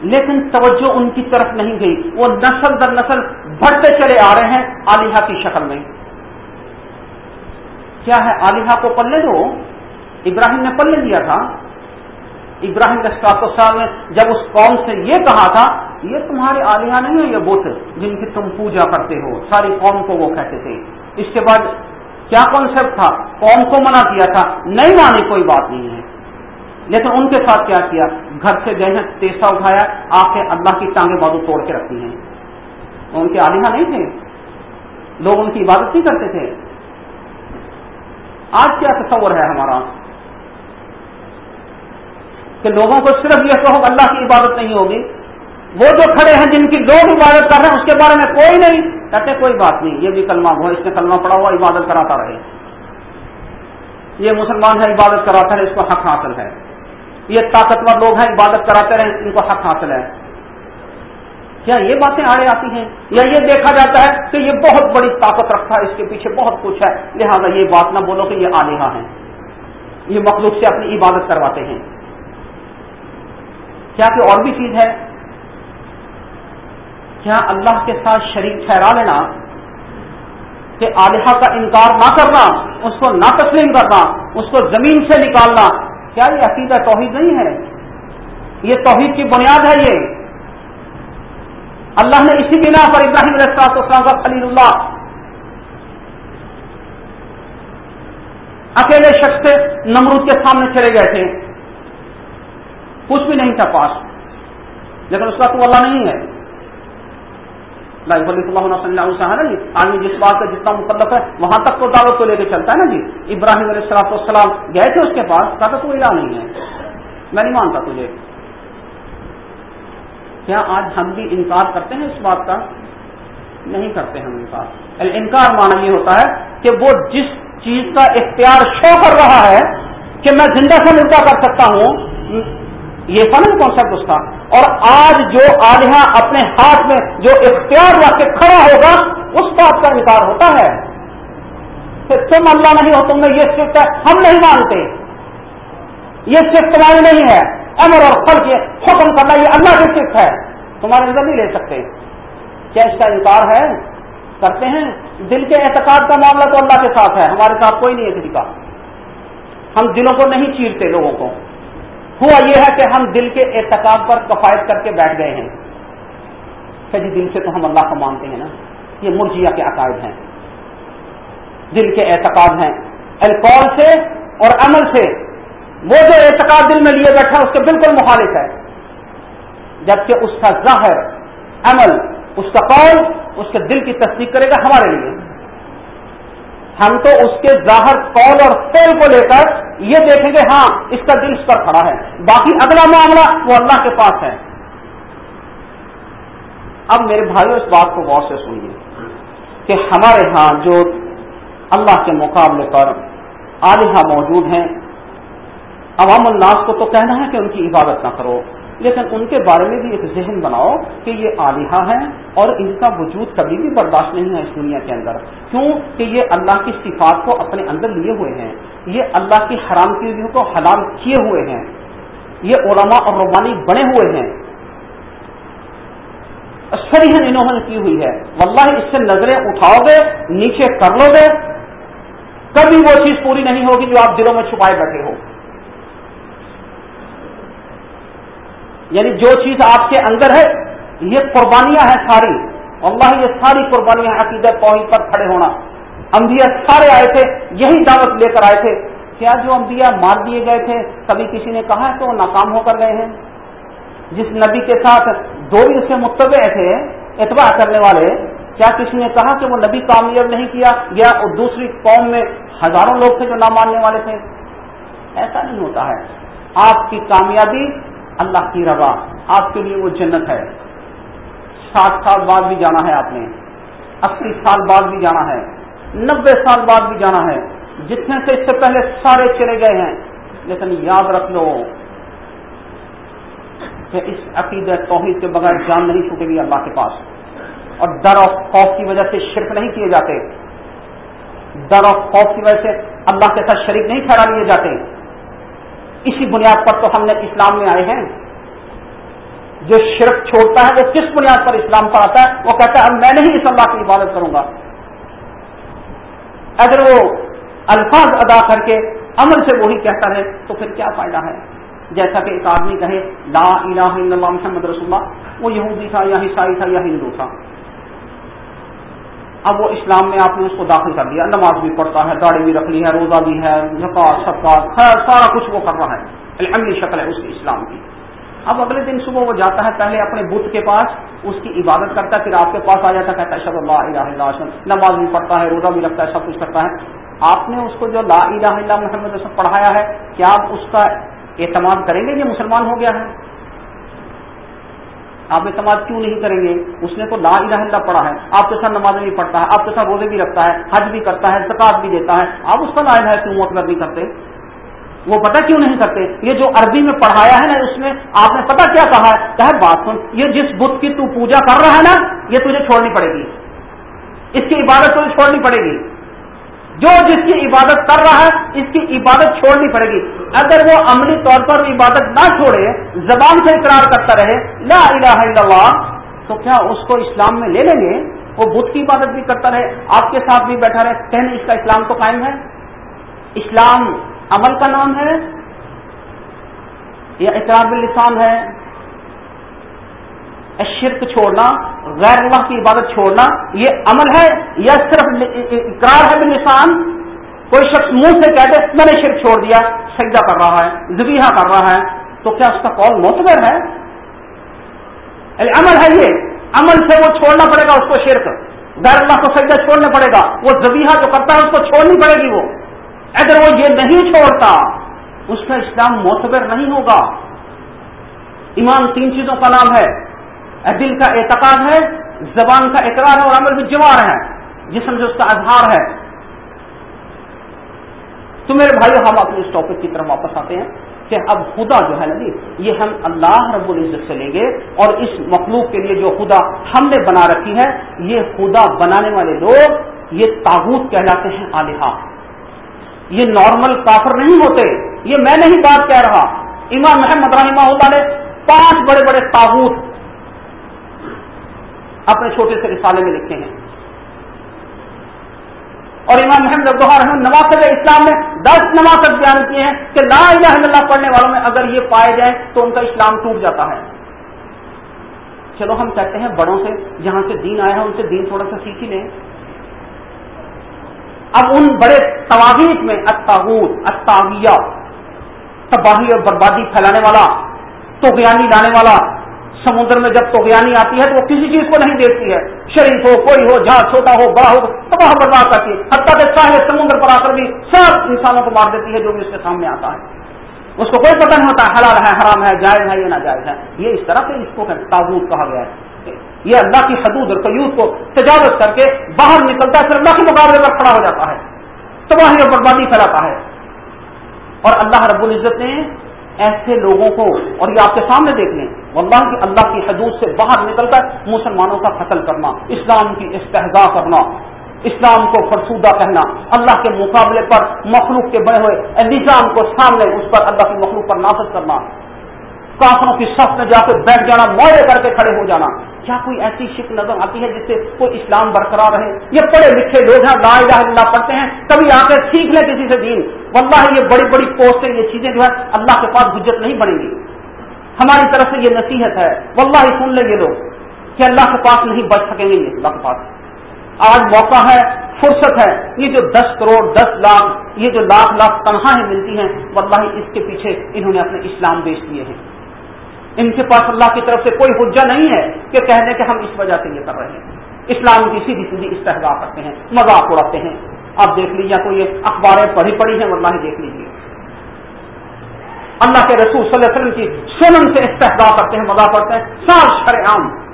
لیکن توجہ ان کی طرف نہیں گئی۔ وہ نسل در نسل بڑھتے چلے آ رہے ہیں آلیہ کی شکل میں۔ کیا ہے آلیہ کو پلے دو؟ ابراہیم نے پلے دیا تھا۔ ابراہیم صاحب نے جب اس قوم سے یہ کہا تھا یہ تمہارے آلیہ نہیں ہے یہ بت جن کی تم پوجا کرتے ہو، ساری قوم کو وہ کہتے تھے۔ اس کے بعد کیا کانسیپٹ تھا؟ قوم کو منع کیا تھا۔ نہیں مانی کوئی بات نہیں ہے۔ لیکن ان کے ساتھ کیا کیا؟ گھر سے گئے ہیں تیسا اٹھایا آ کے اللہ کی ٹانگیں بازو توڑ کے رکھتی ہیں۔ وہ ان کے آلیہ نہیں تھے۔ لوگ ان کی عبادت نہیں کرتے تھے۔ آج کیا تصور ہے ہمارا؟ کہ لوگوں کو صرف یہ کہو اللہ کی عبادت نہیں ہوگی۔ وہ جو کھڑے ہیں جن کی لوگ عبادت کر رہے ہیں، اس کے بارے میں کوئی نہیں۔ کہتے کوئی بات نہیں، یہ بھی کلمہ ہو اس نے کلمہ پڑا ہوا، عبادت کراتا رہے۔ یہ مسلمان ہے عبادت کراتا ہے اس کو حق حاصل ہے۔ یہ طاقتور لوگ ہیں، عبادت کراتے رہے، ان کو حق حاصل ہے۔ کیا یہ باتیں آڑے آتی ہیں؟ یا یہ دیکھا جاتا ہے کہ یہ بہت بڑی طاقت رکھتا ہے، اس کے پیچھے بہت کچھ ہے۔ لہذا یہ بات نہ بولو کہ یہ آلیہ ہیں۔ یہ مخلوق سے اپنی عبادت کرواتے ہیں۔ کیا کوئی اور بھی چیز ہے؟ کیا اللہ کے ساتھ شریک ٹھہرا لینا کہ آلیہ کا انکار نہ کرنا، اس کو نہ تسلیم کرنا، اس کو زمین سے نکالنا؟ کیا یہ عقیدہ توحید نہیں ہے؟ یہ توحید کی بنیاد ہے یہ۔ اللہ نے اسی بنا پر ابراہیم السلام کا خلیل اللہ اکیلے شخص نمرود کے سامنے چلے گئے تھے۔ کچھ بھی نہیں تھا پاس۔ لیکن اس کا تو اللہ نہیں ہے۔ جی آدمی جس بات کا جتنا مقدف ہے، وہاں تک تو دعوت کو لے کے چلتا ہے نا جی۔ ابراہیم علیہ السلاط والسلام گئے تھے اس کے پاس، کہا تو الہ نہیں ہے۔ میں نہیں مانتا تجھے۔ کیا آج ہم بھی انکار کرتے ہیں اس بات کا؟ نہیں کرتے ہم انکار۔ انکار مانا یہ ہوتا ہے کہ وہ جس چیز کا اختیار شو کر رہا ہے کہ میں زندہ سے ملتا کر سکتا ہوں یہ تھا نا کانسیپٹ اس کا۔ اور آج جو آلیہ اپنے ہاتھ میں جو اختیار رکھ کے کھڑا ہوگا، اس بات کا انکار ہوتا ہے کہ تم اللہ نہیں ہو، تم نے یہ صرف ہے ہم نہیں مانتے۔ یہ صرف تمہاری نہیں ہے۔ امر اور پھل کے حکم کرنا، یہ اللہ کی صرف ہے۔ تمہارے اندر نہیں لے سکتے۔ کیا اس کا انکار ہے؟ کرتے ہیں۔ دل کے اعتقاد کا معاملہ تو اللہ کے ساتھ ہے، ہمارے ساتھ کوئی نہیں ہے کسی کا۔ ہم دلوں کو نہیں چیرتے لوگوں کو۔ ہوا یہ ہے کہ ہم دل کے اعتقاد پر کفایت کر کے بیٹھ گئے ہیں۔ کہ جی دل سے تو ہم اللہ کو مانتے ہیں نا، یہ مرجیا کے عقائد ہیں۔ دل کے اعتقاد ہیں۔ الکول سے اور عمل سے۔ وہ جو اعتقاد دل میں لیے بیٹھا، اس کے بالکل مخالف ہے۔ جبکہ اس کا ظاہر عمل، اس کا قول، اس کے دل کی تصدیق کرے گا ہمارے لیے۔ ہم تو اس کے ظاہر قول اور فیل کو لے کر یہ دیکھیں گے ہاں اس کا دل اس پر کھڑا ہے۔ باقی اگلا معاملہ وہ اللہ کے پاس ہے۔ اب میرے بھائیوں اس بات کو غور سے سنیے کہ ہمارے ہاں جو اللہ کے مقابلے پر آلیہ موجود ہیں، عوام الناس کو تو کہنا ہے کہ ان کی عبادت نہ کرو۔ لیکن ان کے بارے میں بھی ایک ذہن بناؤ کہ یہ آلیہ ہیں اور ان کا وجود کبھی بھی برداشت نہیں ہے اس دنیا کے اندر۔ کیوں کہ یہ اللہ کی صفات کو اپنے اندر لیے ہوئے ہیں۔ یہ اللہ کی حرام کی کو حلال کیے ہوئے ہیں۔ یہ علماء اور رومانی بنے ہوئے ہیں۔ سریحن انہوں نے کی ہوئی ہے۔ واللہ اس سے نظریں اٹھاؤ گے نیچے کر لو گے کبھی وہ چیز پوری نہیں ہوگی جو آپ دلوں میں چھپائے بیٹھے ہو۔ یعنی جو چیز آپ کے اندر ہے، یہ قربانیاں ہیں ساری۔ اللہ یہ ساری قربانیاں عقیدت توحید پر کھڑے ہونا۔ انبیاء سارے آئے تھے، یہی دعوت لے کر آئے تھے۔ کیا جو انبیاء مار دیے گئے تھے، کبھی کسی نے کہا ہے تو وہ ناکام ہو کر گئے ہیں۔ جس نبی کے ساتھ دو بھی اس سے متبع تھے، اتباع کرنے والے، کیا کسی نے کہا کہ وہ نبی کامیاب نہیں کیا، یا دوسری قوم میں ہزاروں لوگ تھے جو نہ ماننے والے تھے؟ ایسا نہیں ہوتا ہے۔ آپ کی کامیابی اللہ کی روا آپ کے لیے وہ جنت ہے۔ ساٹھ سال بعد بھی جانا ہے آپ نے۔ اسی سال بعد بھی جانا ہے۔ نبے سال بعد بھی جانا ہے۔ جتنے سے اس سے پہلے سارے چلے گئے ہیں۔ لیکن یاد رکھ لو۔ کہ اس عقید توحید کے بغیر جان نہیں چھوٹے گی اللہ کے پاس۔ اور ڈر اور خوف کی وجہ سے شرک نہیں کیے جاتے۔ ڈر اور خوف کی وجہ سے اللہ کے ساتھ شریک نہیں ٹھہرا لیے جاتے۔ اسی بنیاد پر تو ہم نے اسلام میں آئے ہیں۔ جو شرک چھوڑتا ہے، وہ کس بنیاد پر اسلام پر آتا ہے؟ وہ کہتا ہے، اب میں نہیں اس اللہ کی عبادت کروں گا۔ اگر وہ الفاظ ادا کر کے عمل سے وہی کہتا ہے، تو پھر کیا فائدہ ہے؟ جیسا کہ ایک آدمی کہے، لا الہ الا اللہ محمد رسول اللہ، وہ یہودی تھا، یا عیسائی تھا، یا ہندو تھا۔ اب وہ اسلام میں آپ نے اس کو داخل کر دیا نماز بھی پڑھتا ہے، داڑھی بھی رکھ لی ہے، روزہ بھی ہے خیر، سارا کچھ وہ کر رہا ہے۔ عملی شکل ہے اس کی اسلام کی۔ اب اگلے دن صبح وہ جاتا ہے، پہلے اپنے بت کے پاس اس کی عبادت کرتا ہے، پھر آپ کے پاس آ جاتا کہتا ہے شب اللہ الہ اللہ، نماز بھی پڑھتا ہے، روزہ بھی رکھتا ہے، سب کچھ کرتا ہے۔ آپ نے اس کو جو لا الہ اللہ محمد پڑھایا ہے، کیا آپ اس کا اعتماد کریں گے یہ مسلمان ہو گیا ہے؟ آپ اعتماد کیوں نہیں کریں گے؟ اس نے تو لا الہ اللہ پڑھا ہے۔ آپ کے ساتھ نمازیں بھی پڑھتا ہے، آپ کے ساتھ روزے بھی رکھتا ہے، حج بھی کرتا ہے زکات بھی دیتا ہے۔ آپ اس کا لا الہ کیوں مطلب نہیں کرتے؟ وہ پتہ کیوں نہیں کرتے؟ یہ جو عربی میں پڑھایا ہے نا اس میں، آپ نے پتا کیا کہا ہے؟ کیا بات سن، یہ جس بت کی تو پوجا کر رہا ہے نا، یہ تجھے چھوڑنی پڑے گی۔ اس کی عبادت تجھے چھوڑنی پڑے گی۔ جو جس کی عبادت کر رہا ہے، اس کی عبادت چھوڑنی پڑے گی۔ اگر وہ عملی طور پر عبادت نہ چھوڑے، زبان سے اقرار کرتا رہے، لا الہ الا اللہ، تو کیا اس کو اسلام میں لے لیں گے؟ وہ بدھ کی عبادت بھی کرتا رہے، آپ کے ساتھ بھی بیٹھا رہے، کہنے اس کا اسلام تو قائم ہے۔ اسلام عمل کا نام ہے یا اقرار باللسان ہے؟ شرک چھوڑنا، غیر اللہ کی عبادت چھوڑنا، یہ عمل ہے یا صرف اقرار ہے نشان کوئی شخص منہ سے کہتے میں نے شرک چھوڑ دیا، سجدہ کر رہا ہے زبیحہ کر رہا ہے، تو کیا اس کا قول معتبر ہے؟ یعنی عمل ہے یہ، عمل سے وہ چھوڑنا پڑے گا اس کو شرک، غیر اللہ کو سجدہ چھوڑنا پڑے گا، وہ زبیحہ جو کرتا ہے اس کو چھوڑنی پڑے گی وہ۔ اگر وہ یہ نہیں چھوڑتا، اس کا اسلام معتبر نہیں ہوگا۔ ایمان تین چیزوں کا نام ہے دل کا اعتقاد ہے، زبان کا اقرار ہے اور عمل بھی جوار ہے، جسم سے اس کا اظہار ہے۔ تو میرے بھائی ہم اپنے اس ٹاپک کی طرف واپس آتے ہیں کہ اب خدا جو ہے نا جی یہ ہم اللہ رب العزت سے لیں گے اور اس مخلوق کے لیے جو خدا ہم نے بنا رکھی ہے، یہ خدا بنانے والے لوگ یہ تاغوت کہلاتے ہیں آلیہ یہ نارمل کافر نہیں ہوتے۔ یہ میں نہیں بات کہہ رہا۔ امام محمد رحمہ اللہ نے پانچ بڑے بڑے تاغوت اپنے چھوٹے سے رسالے میں لکھے ہیں۔ اور امام محمد رحمۃ نواز اسلام میں دس نواز بیان کیے ہیں کہ لا الہ الا اللہ پڑھنے والوں میں اگر یہ پائے جائیں تو ان کا اسلام ٹوٹ جاتا ہے۔ چلو ہم کہتے ہیں بڑوں سے، جہاں سے دین آیا ہے ان سے دین تھوڑا سا سیکھ ہی لیں۔ اب ان بڑے تواغیت میں اتاغت اتاویہ تباہی اور بربادی پھیلانے والا تو لانے والا سمندر میں جب توغیانی آتی ہے تو وہ کسی چیز کو نہیں دیکھتی ہے۔ شریف ہو، کوئی ہو جہاں چھوٹا ہو، بڑا ہو، تو وہاں برباد کرتی ہے حتیٰ کہ چاہے سمندر پر آ کر بھی سب انسانوں کو مار دیتی ہے جو بھی اس کے سامنے آتا ہے۔ اس کو کوئی پتہ نہیں ہوتا حلال ہے، حرام ہے، جائز ہے یا ناجائز ہے۔ یہ اس طرح سے اس کو تابوت کہا گیا ہے۔ یہ اللہ کی حدود اور قیود کو تجاوز کر کے باہر نکلتا ہے، پھر اللہ کے مقابلے پر کھڑا ہو جاتا ہے۔ تباہی اور بربادی پھیلاتا ہے۔ اور اللہ رب العزت نے ایسے لوگوں کو اور یہ آپ کے سامنے دیکھ لیں، واللہ کی اللہ کی حدود سے باہر نکل کر مسلمانوں کا قتل کرنا، اسلام کی استحضا کرنا، اسلام کو فرسودہ کہنا، اللہ کے مقابلے پر مخلوق کے بڑے ہوئے نظام کو سامنے اس پر اللہ کی مخلوق پر نافذ کرنا، کافروں کی صف میں جا کے بیٹھ جانا موڑے کر کے کھڑے ہو جانا۔ کیا کوئی ایسی شک نظر آتی ہے جس سے کوئی اسلام برقرار رہے؟ یہ پڑھے لکھے لوگ ہیں، لا الہ اللہ پڑھتے ہیں، کبھی آ کے سیکھ لیں کسی سے دین۔ واللہ یہ بڑی بڑی پوسٹیں یہ چیزیں جو ہے اللہ کے پاس حجت نہیں بنیں گی۔ ہماری طرف سے یہ نصیحت ہے، واللہ سن لیں یہ لوگ کہ اللہ کے پاس نہیں بچ سکیں گے یہ اللہ کے پاس۔ آج موقع ہے، فرصت ہے، یہ جو دس کروڑ، دس لاکھ، یہ جو لاکھ لاکھ تنہائیں ملتی ہیں، واللہ اس کے پیچھے انہوں نے اپنے اسلام بیچ دیے ہیں۔ ان کے پاس اللہ کی طرف سے کوئی حجہ نہیں ہے کہ کہنے کہ ہم اس وجہ سے یہ کر رہے ہیں۔ اسلام کی سیدھی سیدھی استحدا کرتے ہیں، مذاق اڑاتے ہیں۔ آپ دیکھ لیجیے کوئی اخباریں پڑھی پڑھی ہیں، واللہ دیکھ لیجیے اللہ کے رسول صلی اللہ علیہ وسلم کی سنن سے استحدا کرتے ہیں، مذاق کرتے ہیں۔ سات شر عام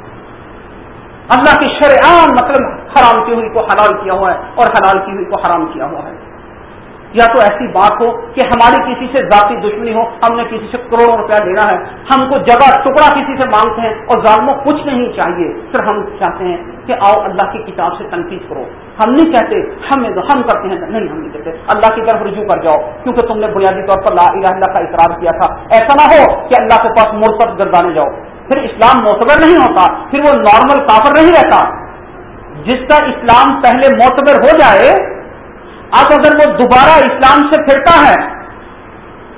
اللہ کی شر عام مطلب حرام کی ہوئی کو حلال کیا ہوا ہے اور حلال کی ہوئی کو حرام کیا ہوا ہے۔ یا تو ایسی بات ہو کہ ہماری کسی سے ذاتی دشمنی ہو، ہم نے کسی سے کروڑوں روپیہ لینا ہے، ہم کو جگہ ٹکڑا کسی سے مانگتے ہیں اور ظالموں کچھ نہیں چاہیے۔ پھر ہم چاہتے ہیں کہ آؤ اللہ کی کتاب سے تنقید کرو۔ ہم نہیں کہتے، ہم ہم کرتے ہیں۔ نہیں، ہم نہیں کہتے۔ اللہ کی طرف رجوع کر جاؤ، کیونکہ تم نے بنیادی طور پر لا الہ اللہ کا اقرار کیا تھا۔ ایسا نہ ہو کہ اللہ کے پاس مرتب گردانے جاؤ۔ پھر اسلام معتبر نہیں ہوتا، پھر وہ نارمل کافر نہیں رہتا۔ جس کا اسلام پہلے معتبر ہو جائے اب اگر وہ دوبارہ اسلام سے پھرتا ہے،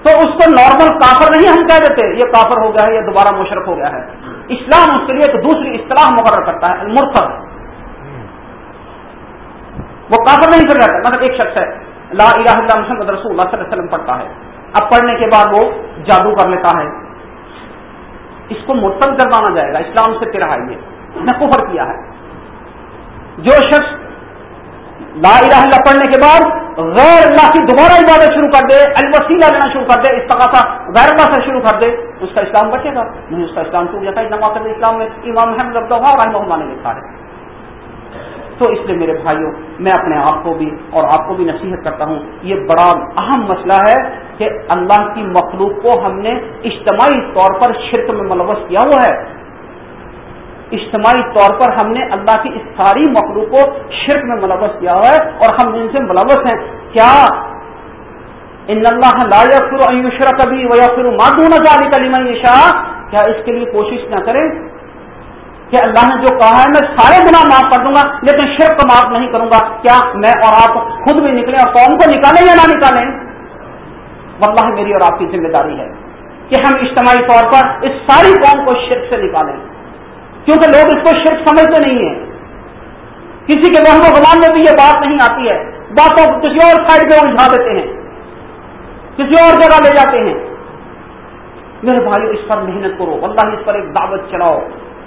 تو اس کو نارمل کافر نہیں ہم کہہ دیتے، یہ کافر ہو گیا ہے، یہ دوبارہ مشرق ہو گیا ہے۔ اسلام اس کے لیے ایک دوسری اصطلاح مقرر کرتا ہے مرفر وہ کافر نہیں پھر جاتا مطلب ایک شخص ہے، لا الہ الا محمد رسول اللہ صلی اللہ علیہ وسلم پڑھتا ہے۔ اب پڑھنے کے بعد وہ جادو کر لیتا ہے۔ اس کو مرتب کروانا جائے گا، اسلام سے پھر آئیے نے کفر کیا ہے۔ جو شخص لا الہ الا پڑھنے کے بعد غیر اللہ کی دوبارہ عبادت شروع کر دے، الوسیلہ لینا شروع کر دے، استغاثہ غیر اللہ سے شروع کر دے، اس کا اسلام بچے گا۔ نہیں اس کا اسلام ٹوٹ جاتا ہے نماز اسلام میں امام محمد عبداللہ رحمہ اللہ نے لکھا ہے۔ تو اس لیے میرے بھائیوں، میں اپنے آپ کو بھی اور آپ کو بھی نصیحت کرتا ہوں، یہ بڑا اہم مسئلہ ہے کہ اللہ کی مخلوق کو ہم نے اجتماعی طور پر شرک میں ملوث کیا ہوا ہے۔ اجتماعی طور پر ہم نے اللہ کی اس ساری مخلوق کو شرک میں ملوث کیا ہوا ہے اور ہم جن سے ملوث ہیں۔ کیا؟ ان اللہ لا فر عیشر کبھی و یا پھر مادون علی کلیمہ شاہ کیا اس کے لیے کوشش نہ کریں؟ کہ اللہ نے جو کہا ہے، میں سارے گناہ معاف کر دوں گا، لیکن شرک کو معاف نہیں کروں گا۔ کیا میں اور آپ خود بھی نکلیں اور قوم کو نکالیں یا نہ نکالیں؟ واللہ میری اور آپ کی ذمہ داری ہے کہ ہم اجتماعی طور پر اس ساری قوم کو شرک سے نکالیں۔ کیونکہ لوگ اس کو شرک سمجھتے نہیں ہیں۔ کسی کے و غلام میں بھی یہ بات نہیں آتی ہے۔ باتوں کو کسی اور سائڈ پہ الجھا دیتے ہیں۔ کسی اور جگہ لے جاتے ہیں۔ میرے بھائی اس پر محنت کرو۔ اللہ اس پر ایک دعوت چلاؤ۔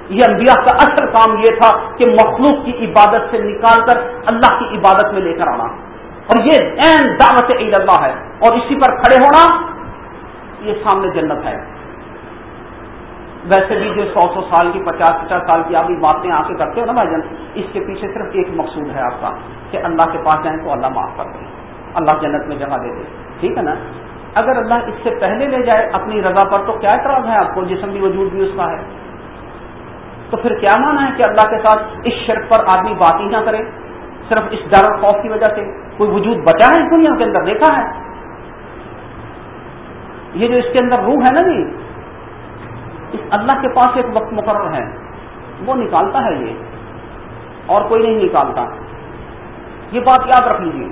یہ انبیاء کا اصل کام یہ تھا کہ مخلوق کی عبادت سے نکال کر اللہ کی عبادت میں لے کر آنا۔ اور یہ این دعوت عید اللہ ہے۔ اور اسی پر کھڑے ہونا یہ سامنے جنت ہے۔ ویسے بھی جو سو سو سال کی، پچاس پچاس سال کی آپ باتیں آ کے کرتے ہو نا بھائی جان، اس کے پیچھے صرف ایک مقصود ہے آپ کا، کہ اللہ کے پاس جائیں تو اللہ معاف کر دے، اللہ جنت میں جگہ دے دے، ٹھیک ہے نا؟ اگر اللہ اس سے پہلے لے جائے اپنی رضا پر تو کیا اعتراض ہے آپ کو؟ جسم بھی وجود بھی اس کا ہے۔ تو پھر کیا مانا ہے کہ اللہ کے ساتھ اس شرک پر آدمی بات ہی نہ کرے؟ صرف اس ڈر اور خوف کی وجہ سے کوئی وجود بچا ہے اس دنیا کے اندر؟ دیکھا ہے۔ یہ جو اس کے اندر روح ہے نا جی اس اللہ کے پاس ایک وقت مقرر ہے، وہ نکالتا ہے یہ، اور کوئی نہیں نکالتا۔ یہ بات یاد رکھ لیجیے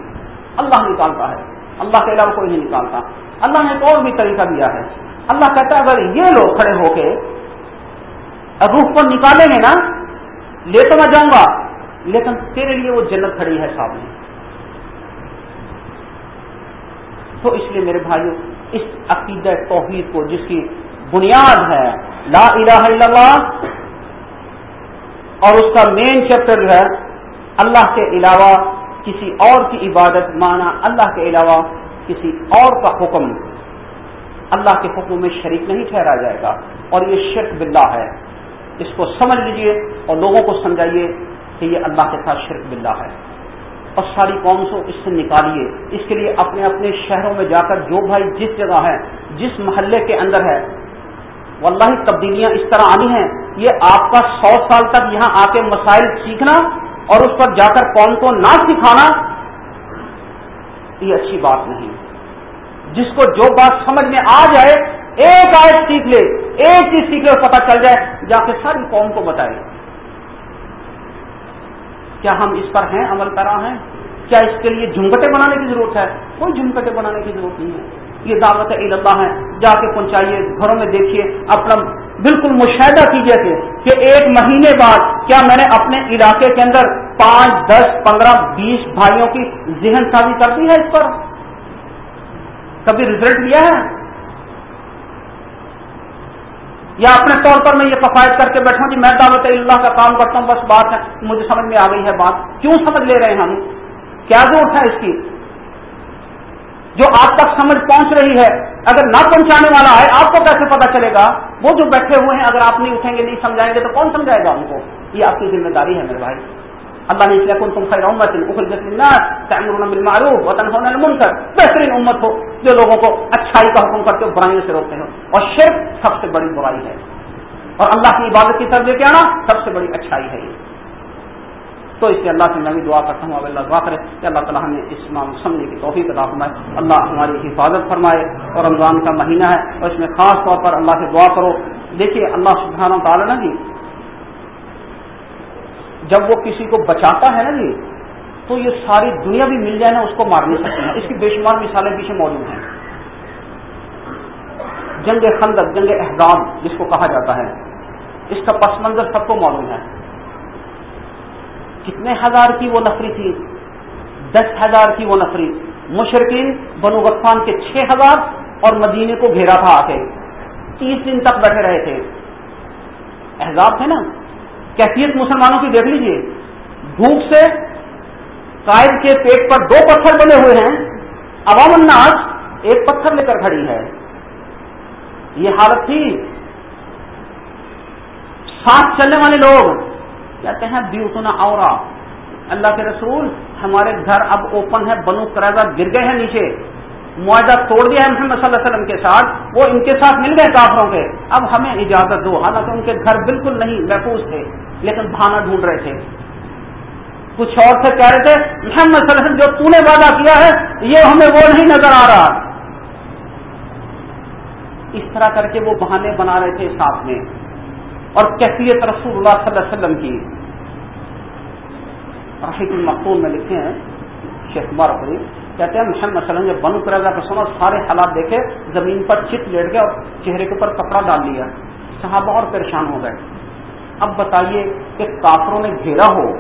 اللہ نکالتا ہے، اللہ کے علاوہ کوئی نہیں نکالتا۔ اللہ نے ایک اور بھی طریقہ دیا ہے۔ اللہ کہتا ہے، اگر یہ لوگ کھڑے ہو کے روح کو نکالیں گے نا لے تو میں جاؤں گا، لیکن تیرے لیے وہ جنت کھڑی ہے سامنے۔ تو اس لیے میرے بھائیوں اس عقیدہ توحید کو، جس کی بنیاد ہے، لا الہ الا اللہ، اور اس کا مین چیپٹر جو ہے، اللہ کے علاوہ کسی اور کی عبادت مانا اللہ کے علاوہ کسی اور کا حکم، اللہ کے حکم میں شریک نہیں ٹھہرا جائے گا۔ اور یہ شرک باللہ ہے۔ اس کو سمجھ لیجیے اور لوگوں کو سمجھائیے کہ یہ اللہ کے ساتھ شرک باللہ ہے۔ اور ساری قوم کو اس سے نکالیے۔ اس کے لیے اپنے اپنے شہروں میں جا کر جو بھائی جس جگہ ہے، جس محلے کے اندر ہے واللہ تبدیلیاں اس طرح آنی ہیں۔ یہ آپ کا سو سال تک یہاں آ کے مسائل سیکھنا اور اس پر جا کر قوم کو نہ سکھانا، یہ اچھی بات نہیں۔ جس کو جو بات سمجھ میں آ جائے، ایک آیت سیکھ لے، ایک چیز سیکھ لے اور پتا چل جائے، جا کے ساری قوم کو بتائے۔ کیا ہم اس پر ہیں، عمل کرا ہیں؟ کیا اس کے لیے جھمکٹے بنانے کی ضرورت ہے؟ کوئی جھمکٹے بنانے کی ضرورت نہیں ہے۔ یہ دعوت اللہ ہے۔ جا کے پہنچائیے، گھروں میں دیکھیے، اپنا بالکل مشاہدہ کیجیے کہ ایک مہینے بعد کیا میں نے اپنے علاقے کے اندر پانچ، دس، پندرہ، بیس بھائیوں کی ذہن سازی کر دی ہے اس پر؟ کبھی رزلٹ لیا ہے؟ یا اپنے طور پر میں یہ کفایت کر کے بیٹھا جی میں دعوت اللہ کا کام کرتا ہوں، بس بات ہے، مجھے سمجھ میں آ گئی ہے بات۔ کیوں سمجھ لے رہے ہیں ہم؟ کیا ضرورت ہے اس کی؟ جو آپ تک سمجھ پہنچ رہی ہے، اگر نہ پہنچانے والا ہے، آپ کو کیسے پتا چلے گا؟ وہ جو بیٹھے ہوئے ہیں، اگر آپ نہیں اٹھیں گے، نہیں سمجھائیں گے، تو کون سمجھائے گا ان کو؟ یہ آپ کی ذمہ داری ہے میرے بھائی۔ اللہ نے اس لیے تم خیر امت تعمرون بالمعروف وتنهون عن المنکر۔ بہترین امت ہو جو لوگوں کو اچھائی کا حکم کرتے ہو، برائیوں سے روکتے ہو۔ اور شرک سب سے بڑی برائی ہے۔ اور اللہ کی عبادت کی طرف لے کے آنا سب سے بڑی اچھائی ہے یہ۔ تو اس لیے اللہ سے میں بھی دعا کرتا ہوں، اب اللہ دعا کرے کہ اللہ تعالیٰ ہمیں اس معام سمجھنے کی توفیق ادا فرمائے۔ اللہ ہماری حفاظت فرمائے اور رمضان کا مہینہ ہے اور اس میں خاص طور پر اللہ سے دعا کرو۔ دیکھیے اللہ سبحانہ تعالیٰ نا جی جب وہ کسی کو بچاتا ہے نا جی تو یہ ساری دنیا بھی مل جائے نا، اس کو مار نہیں سکتے ہیں اس کی بے شمار مثالیں پیچھے موجود ہیں۔ جنگ خندق، جنگ احزاب، جس کو کہا جاتا ہے۔ اس کا پس منظر سب کو معلوم ہے۔ کتنے ہزار کی وہ نفری تھی؟ دس ہزار کی وہ نفری۔ مشرقین بنو غفان کے چھ ہزار اور مدینے کو گھیرا تھا آ کے تیس دن تک بیٹھے رہے تھے۔ احزاب تھے نا؟ کیفیت مسلمانوں کی دیکھ لیجیے بھوک سے قائد کے پیٹ پر دو پتھر بنے ہوئے ہیں۔ عوام الناس ایک پتھر لے کر کھڑی ہے۔ یہ حالت تھی۔ ساتھ چلنے والے لوگ کہتے ہیں بیوتنا اور اللہ کے رسول، ہمارے گھر اب اوپن ہے، بنو کریزہ گر گئے ہیں نیچے۔ معاہدہ توڑ دیا ہے محمد صلی اللہ علیہ وسلم کے ساتھ، وہ ان کے ساتھ مل گئے کافروں کے۔ اب ہمیں اجازت دو، حالانکہ ان کے گھر بالکل نہیں، محفوظ تھے، لیکن بہانا ڈھونڈ رہے تھے۔ کچھ اور سے کہہ رہے تھے، محمد صلی اللہ علیہ وسلم جو تو نے وعدہ کیا ہے، یہ ہمیں وہ نہیں نظر آ رہا۔ اس طرح کر کے وہ بہانے بنا رہے تھے ساتھ میں۔ اور کیفیت رسول اللہ صلی اللہ علیہ وسلم کی۔ رحیق المقتول میں لکھتے ہیں، شیخ مارفری کہتے ہیں، محمد وسلم جب بنو کرا کا سنا سارے حالات دیکھے، زمین پر چت لیٹ گئے اور چہرے کے اوپر کپڑا ڈال لیا۔ صحابہ اور پریشان ہو گئے۔ اب بتائیے کہ کافروں نے گھیرا ہو،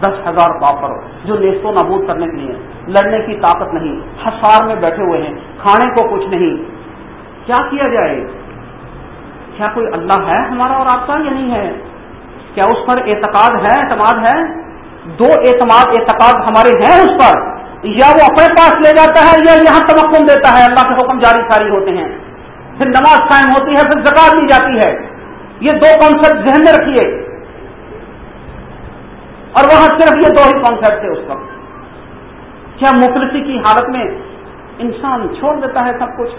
دس ہزار کافر جو نیست و نابود کرنے کے لیے، لڑنے کی طاقت نہیں ہسار میں بیٹھے ہوئے ہیں، کھانے کو کچھ نہیں۔ کیا کیا جائے؟ کیا کوئی اللہ ہے ہمارا اور آپ کا یا نہیں ہے؟ کیا اس پر اعتقاد ہے، اعتماد ہے؟ دو اعتماد، اعتقاد ہمارے ہیں اس پر۔ یا وہ اپنے پاس لے جاتا ہے یا یہاں تمکن دیتا ہے۔ اللہ کے حکم جاری ساری ہوتے ہیں۔ پھر نماز قائم ہوتی ہے، پھر زکات دی جاتی ہے۔ یہ دو کانسیپٹ ذہن میں رکھیے۔ اور وہاں صرف یہ دو ہی کانسیپٹ تھے اس وقت۔ کیا مفلسی کی حالت میں انسان چھوڑ دیتا ہے سب کچھ؟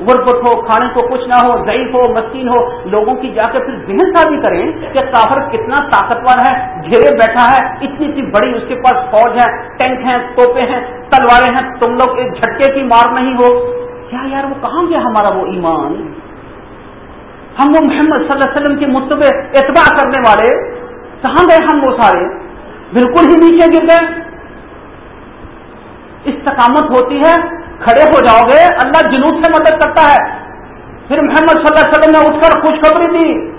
غربت ہو، کھانے کو کچھ نہ ہو، ضعیف ہو، مسکین ہو، لوگوں کی جا کے پھر ذہن سازی کریں کہ کافر کتنا طاقتور ہے، گھیرے بیٹھا ہے، اتنی اتنی بڑی اس کے پاس فوج ہے، ٹینک ہیں، توپے ہیں، تلواریں ہیں، تم لوگ ایک جھٹکے کی مار نہیں ہو۔ کیا یار وہ کہاں گیا ہمارا وہ ایمان؟ ہم وہ محمد صلی اللہ علیہ وسلم کے متبع اتباع کرنے والے۔ کہاں گئے ہم وہ سارے؟ بالکل ہی نیچے گر گئے۔ استقامت ہوتی ہے کھڑے ہو جاؤ گے، اللہ جنوب سے مدد کرتا ہے۔ پھر محمد صلی اللہ علیہ وسلم نے اٹھ کر خوشخبری دی۔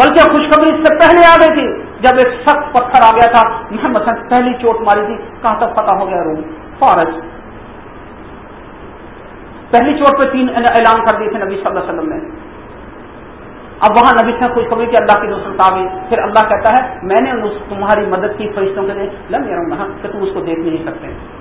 بلکہ خوشخبری اس سے پہلے آ گئی تھی، جب ایک سخت پتھر آ گیا تھا۔ محمد صلی پہلی چوٹ ماری تھی، کہاں تک پتا ہو گیا روم؟ فارج۔ پہلی چوٹ پہ تین اعلان کر دیے تھے نبی صلی اللہ علیہ وسلم نے۔ اب وہاں نبی سے خوشخبری کی اللہ کی نصرت آ گئی۔ پھر اللہ کہتا ہے، میں نے تمہاری مدد کی، فرشتوں کے لیے لم یار کہ تم اس کو دیکھ نہیں سکتے۔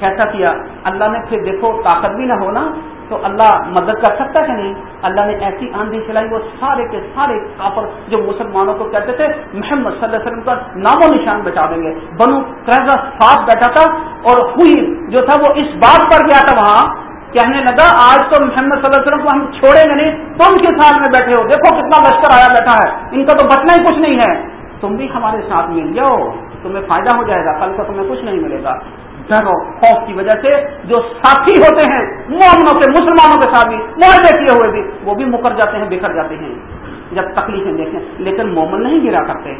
کیسا کیا، اللہ نے پھر دیکھو طاقت بھی نہ ہونا تو اللہ مدد کر سکتا ہے نہیں؟ اللہ نے ایسی آندھی چلائی وہ سارے کے سارے کافر جو مسلمانوں کو کہتے تھے، محمد صلی اللہ علیہ وسلم کا نام و نشان بچا دیں گے۔ بنو کرزا ساتھ بیٹھا تھا اور ہوئی جو تھا وہ اس بات پر گیا تھا وہاں، کہنے لگا، آج تو محمد صلی اللہ علیہ وسلم کو ہم چھوڑیں گے نہیں، تم کے ساتھ میں بیٹھے ہو۔ دیکھو کتنا لشکر آیا بیٹھا ہے۔ ان کا تو بچنا ہی کچھ نہیں ہے۔ تم بھی ہمارے ساتھ مل جاؤ، تمہیں فائدہ ہو جائے گا، کل کو تمہیں کچھ نہیں ملے گا۔ ڈر اور خوف کی وجہ سے جو ساتھی ہوتے ہیں، مومنوں کے، مسلمانوں کے ساتھ بھی، معاہدے کیے ہوئے بھی، وہ بھی مکر جاتے ہیں، بکھر جاتے ہیں، جب تکلیفیں دیکھیں۔ لیکن مومن نہیں گرا کرتے۔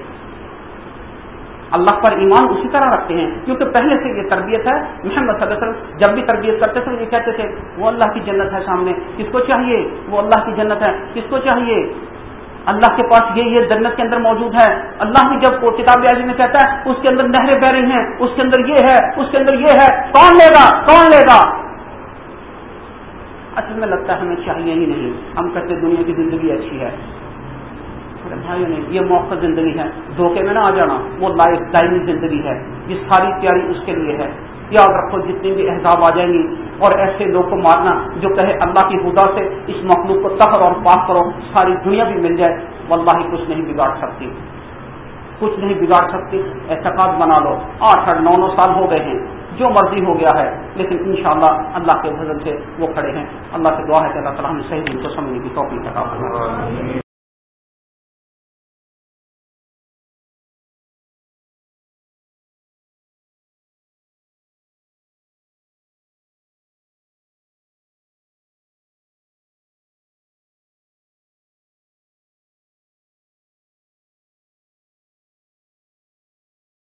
اللہ پر ایمان اسی طرح رکھتے ہیں، کیونکہ پہلے سے یہ تربیت ہے۔ محمد صلی اللہ علیہ وسلم جب بھی تربیت کرتے تھے، یہ کہتے تھے، وہ اللہ کی جنت ہے سامنے، کس کو چاہیے؟ وہ اللہ کی جنت ہے، کس کو چاہیے؟ اللہ کے پاس یہ یہ جنت کے اندر موجود ہے۔ اللہ بھی جب کتاب میں کہتا ہے، اس کے اندر نہریں بہ رہی ہیں، اس کے اندر یہ ہے، اس کے اندر یہ ہے۔ کون لے گا؟ کون لے گا؟ اصل میں لگتا ہے ہمیں چاہیے ہی نہیں۔ ہم کہتے دنیا کی زندگی اچھی ہے۔ بھائی نہیں یہ موقع زندگی ہے۔ دھوکے میں نہ آ جانا، وہ لائف دائمی زندگی ہے۔ یہ ساری تیاری اس کے لیے ہے۔ یاد رکھو جتنی بھی احزاب آ جائیں گی اور ایسے لوگ کو مارنا جو کہے اللہ کی خدا سے اس مخلوق کو تخر اور پاک کرو، ساری دنیا بھی مل جائے، واللہ ہی کچھ نہیں بگاڑ سکتی۔ کچھ نہیں بگاڑ سکتی احتقاد بنا لو۔ آٹھ آٹھ نو نو سال ہو گئے ہیں، جو مرضی ہو گیا ہے، لیکن انشاءاللہ اللہ کے فضل سے وہ کھڑے ہیں۔ اللہ سے دعا ہے کہ اللہ تعالیٰ ہم صحیح دن کو سمجھنے کی توفیق عطا فرمائے۔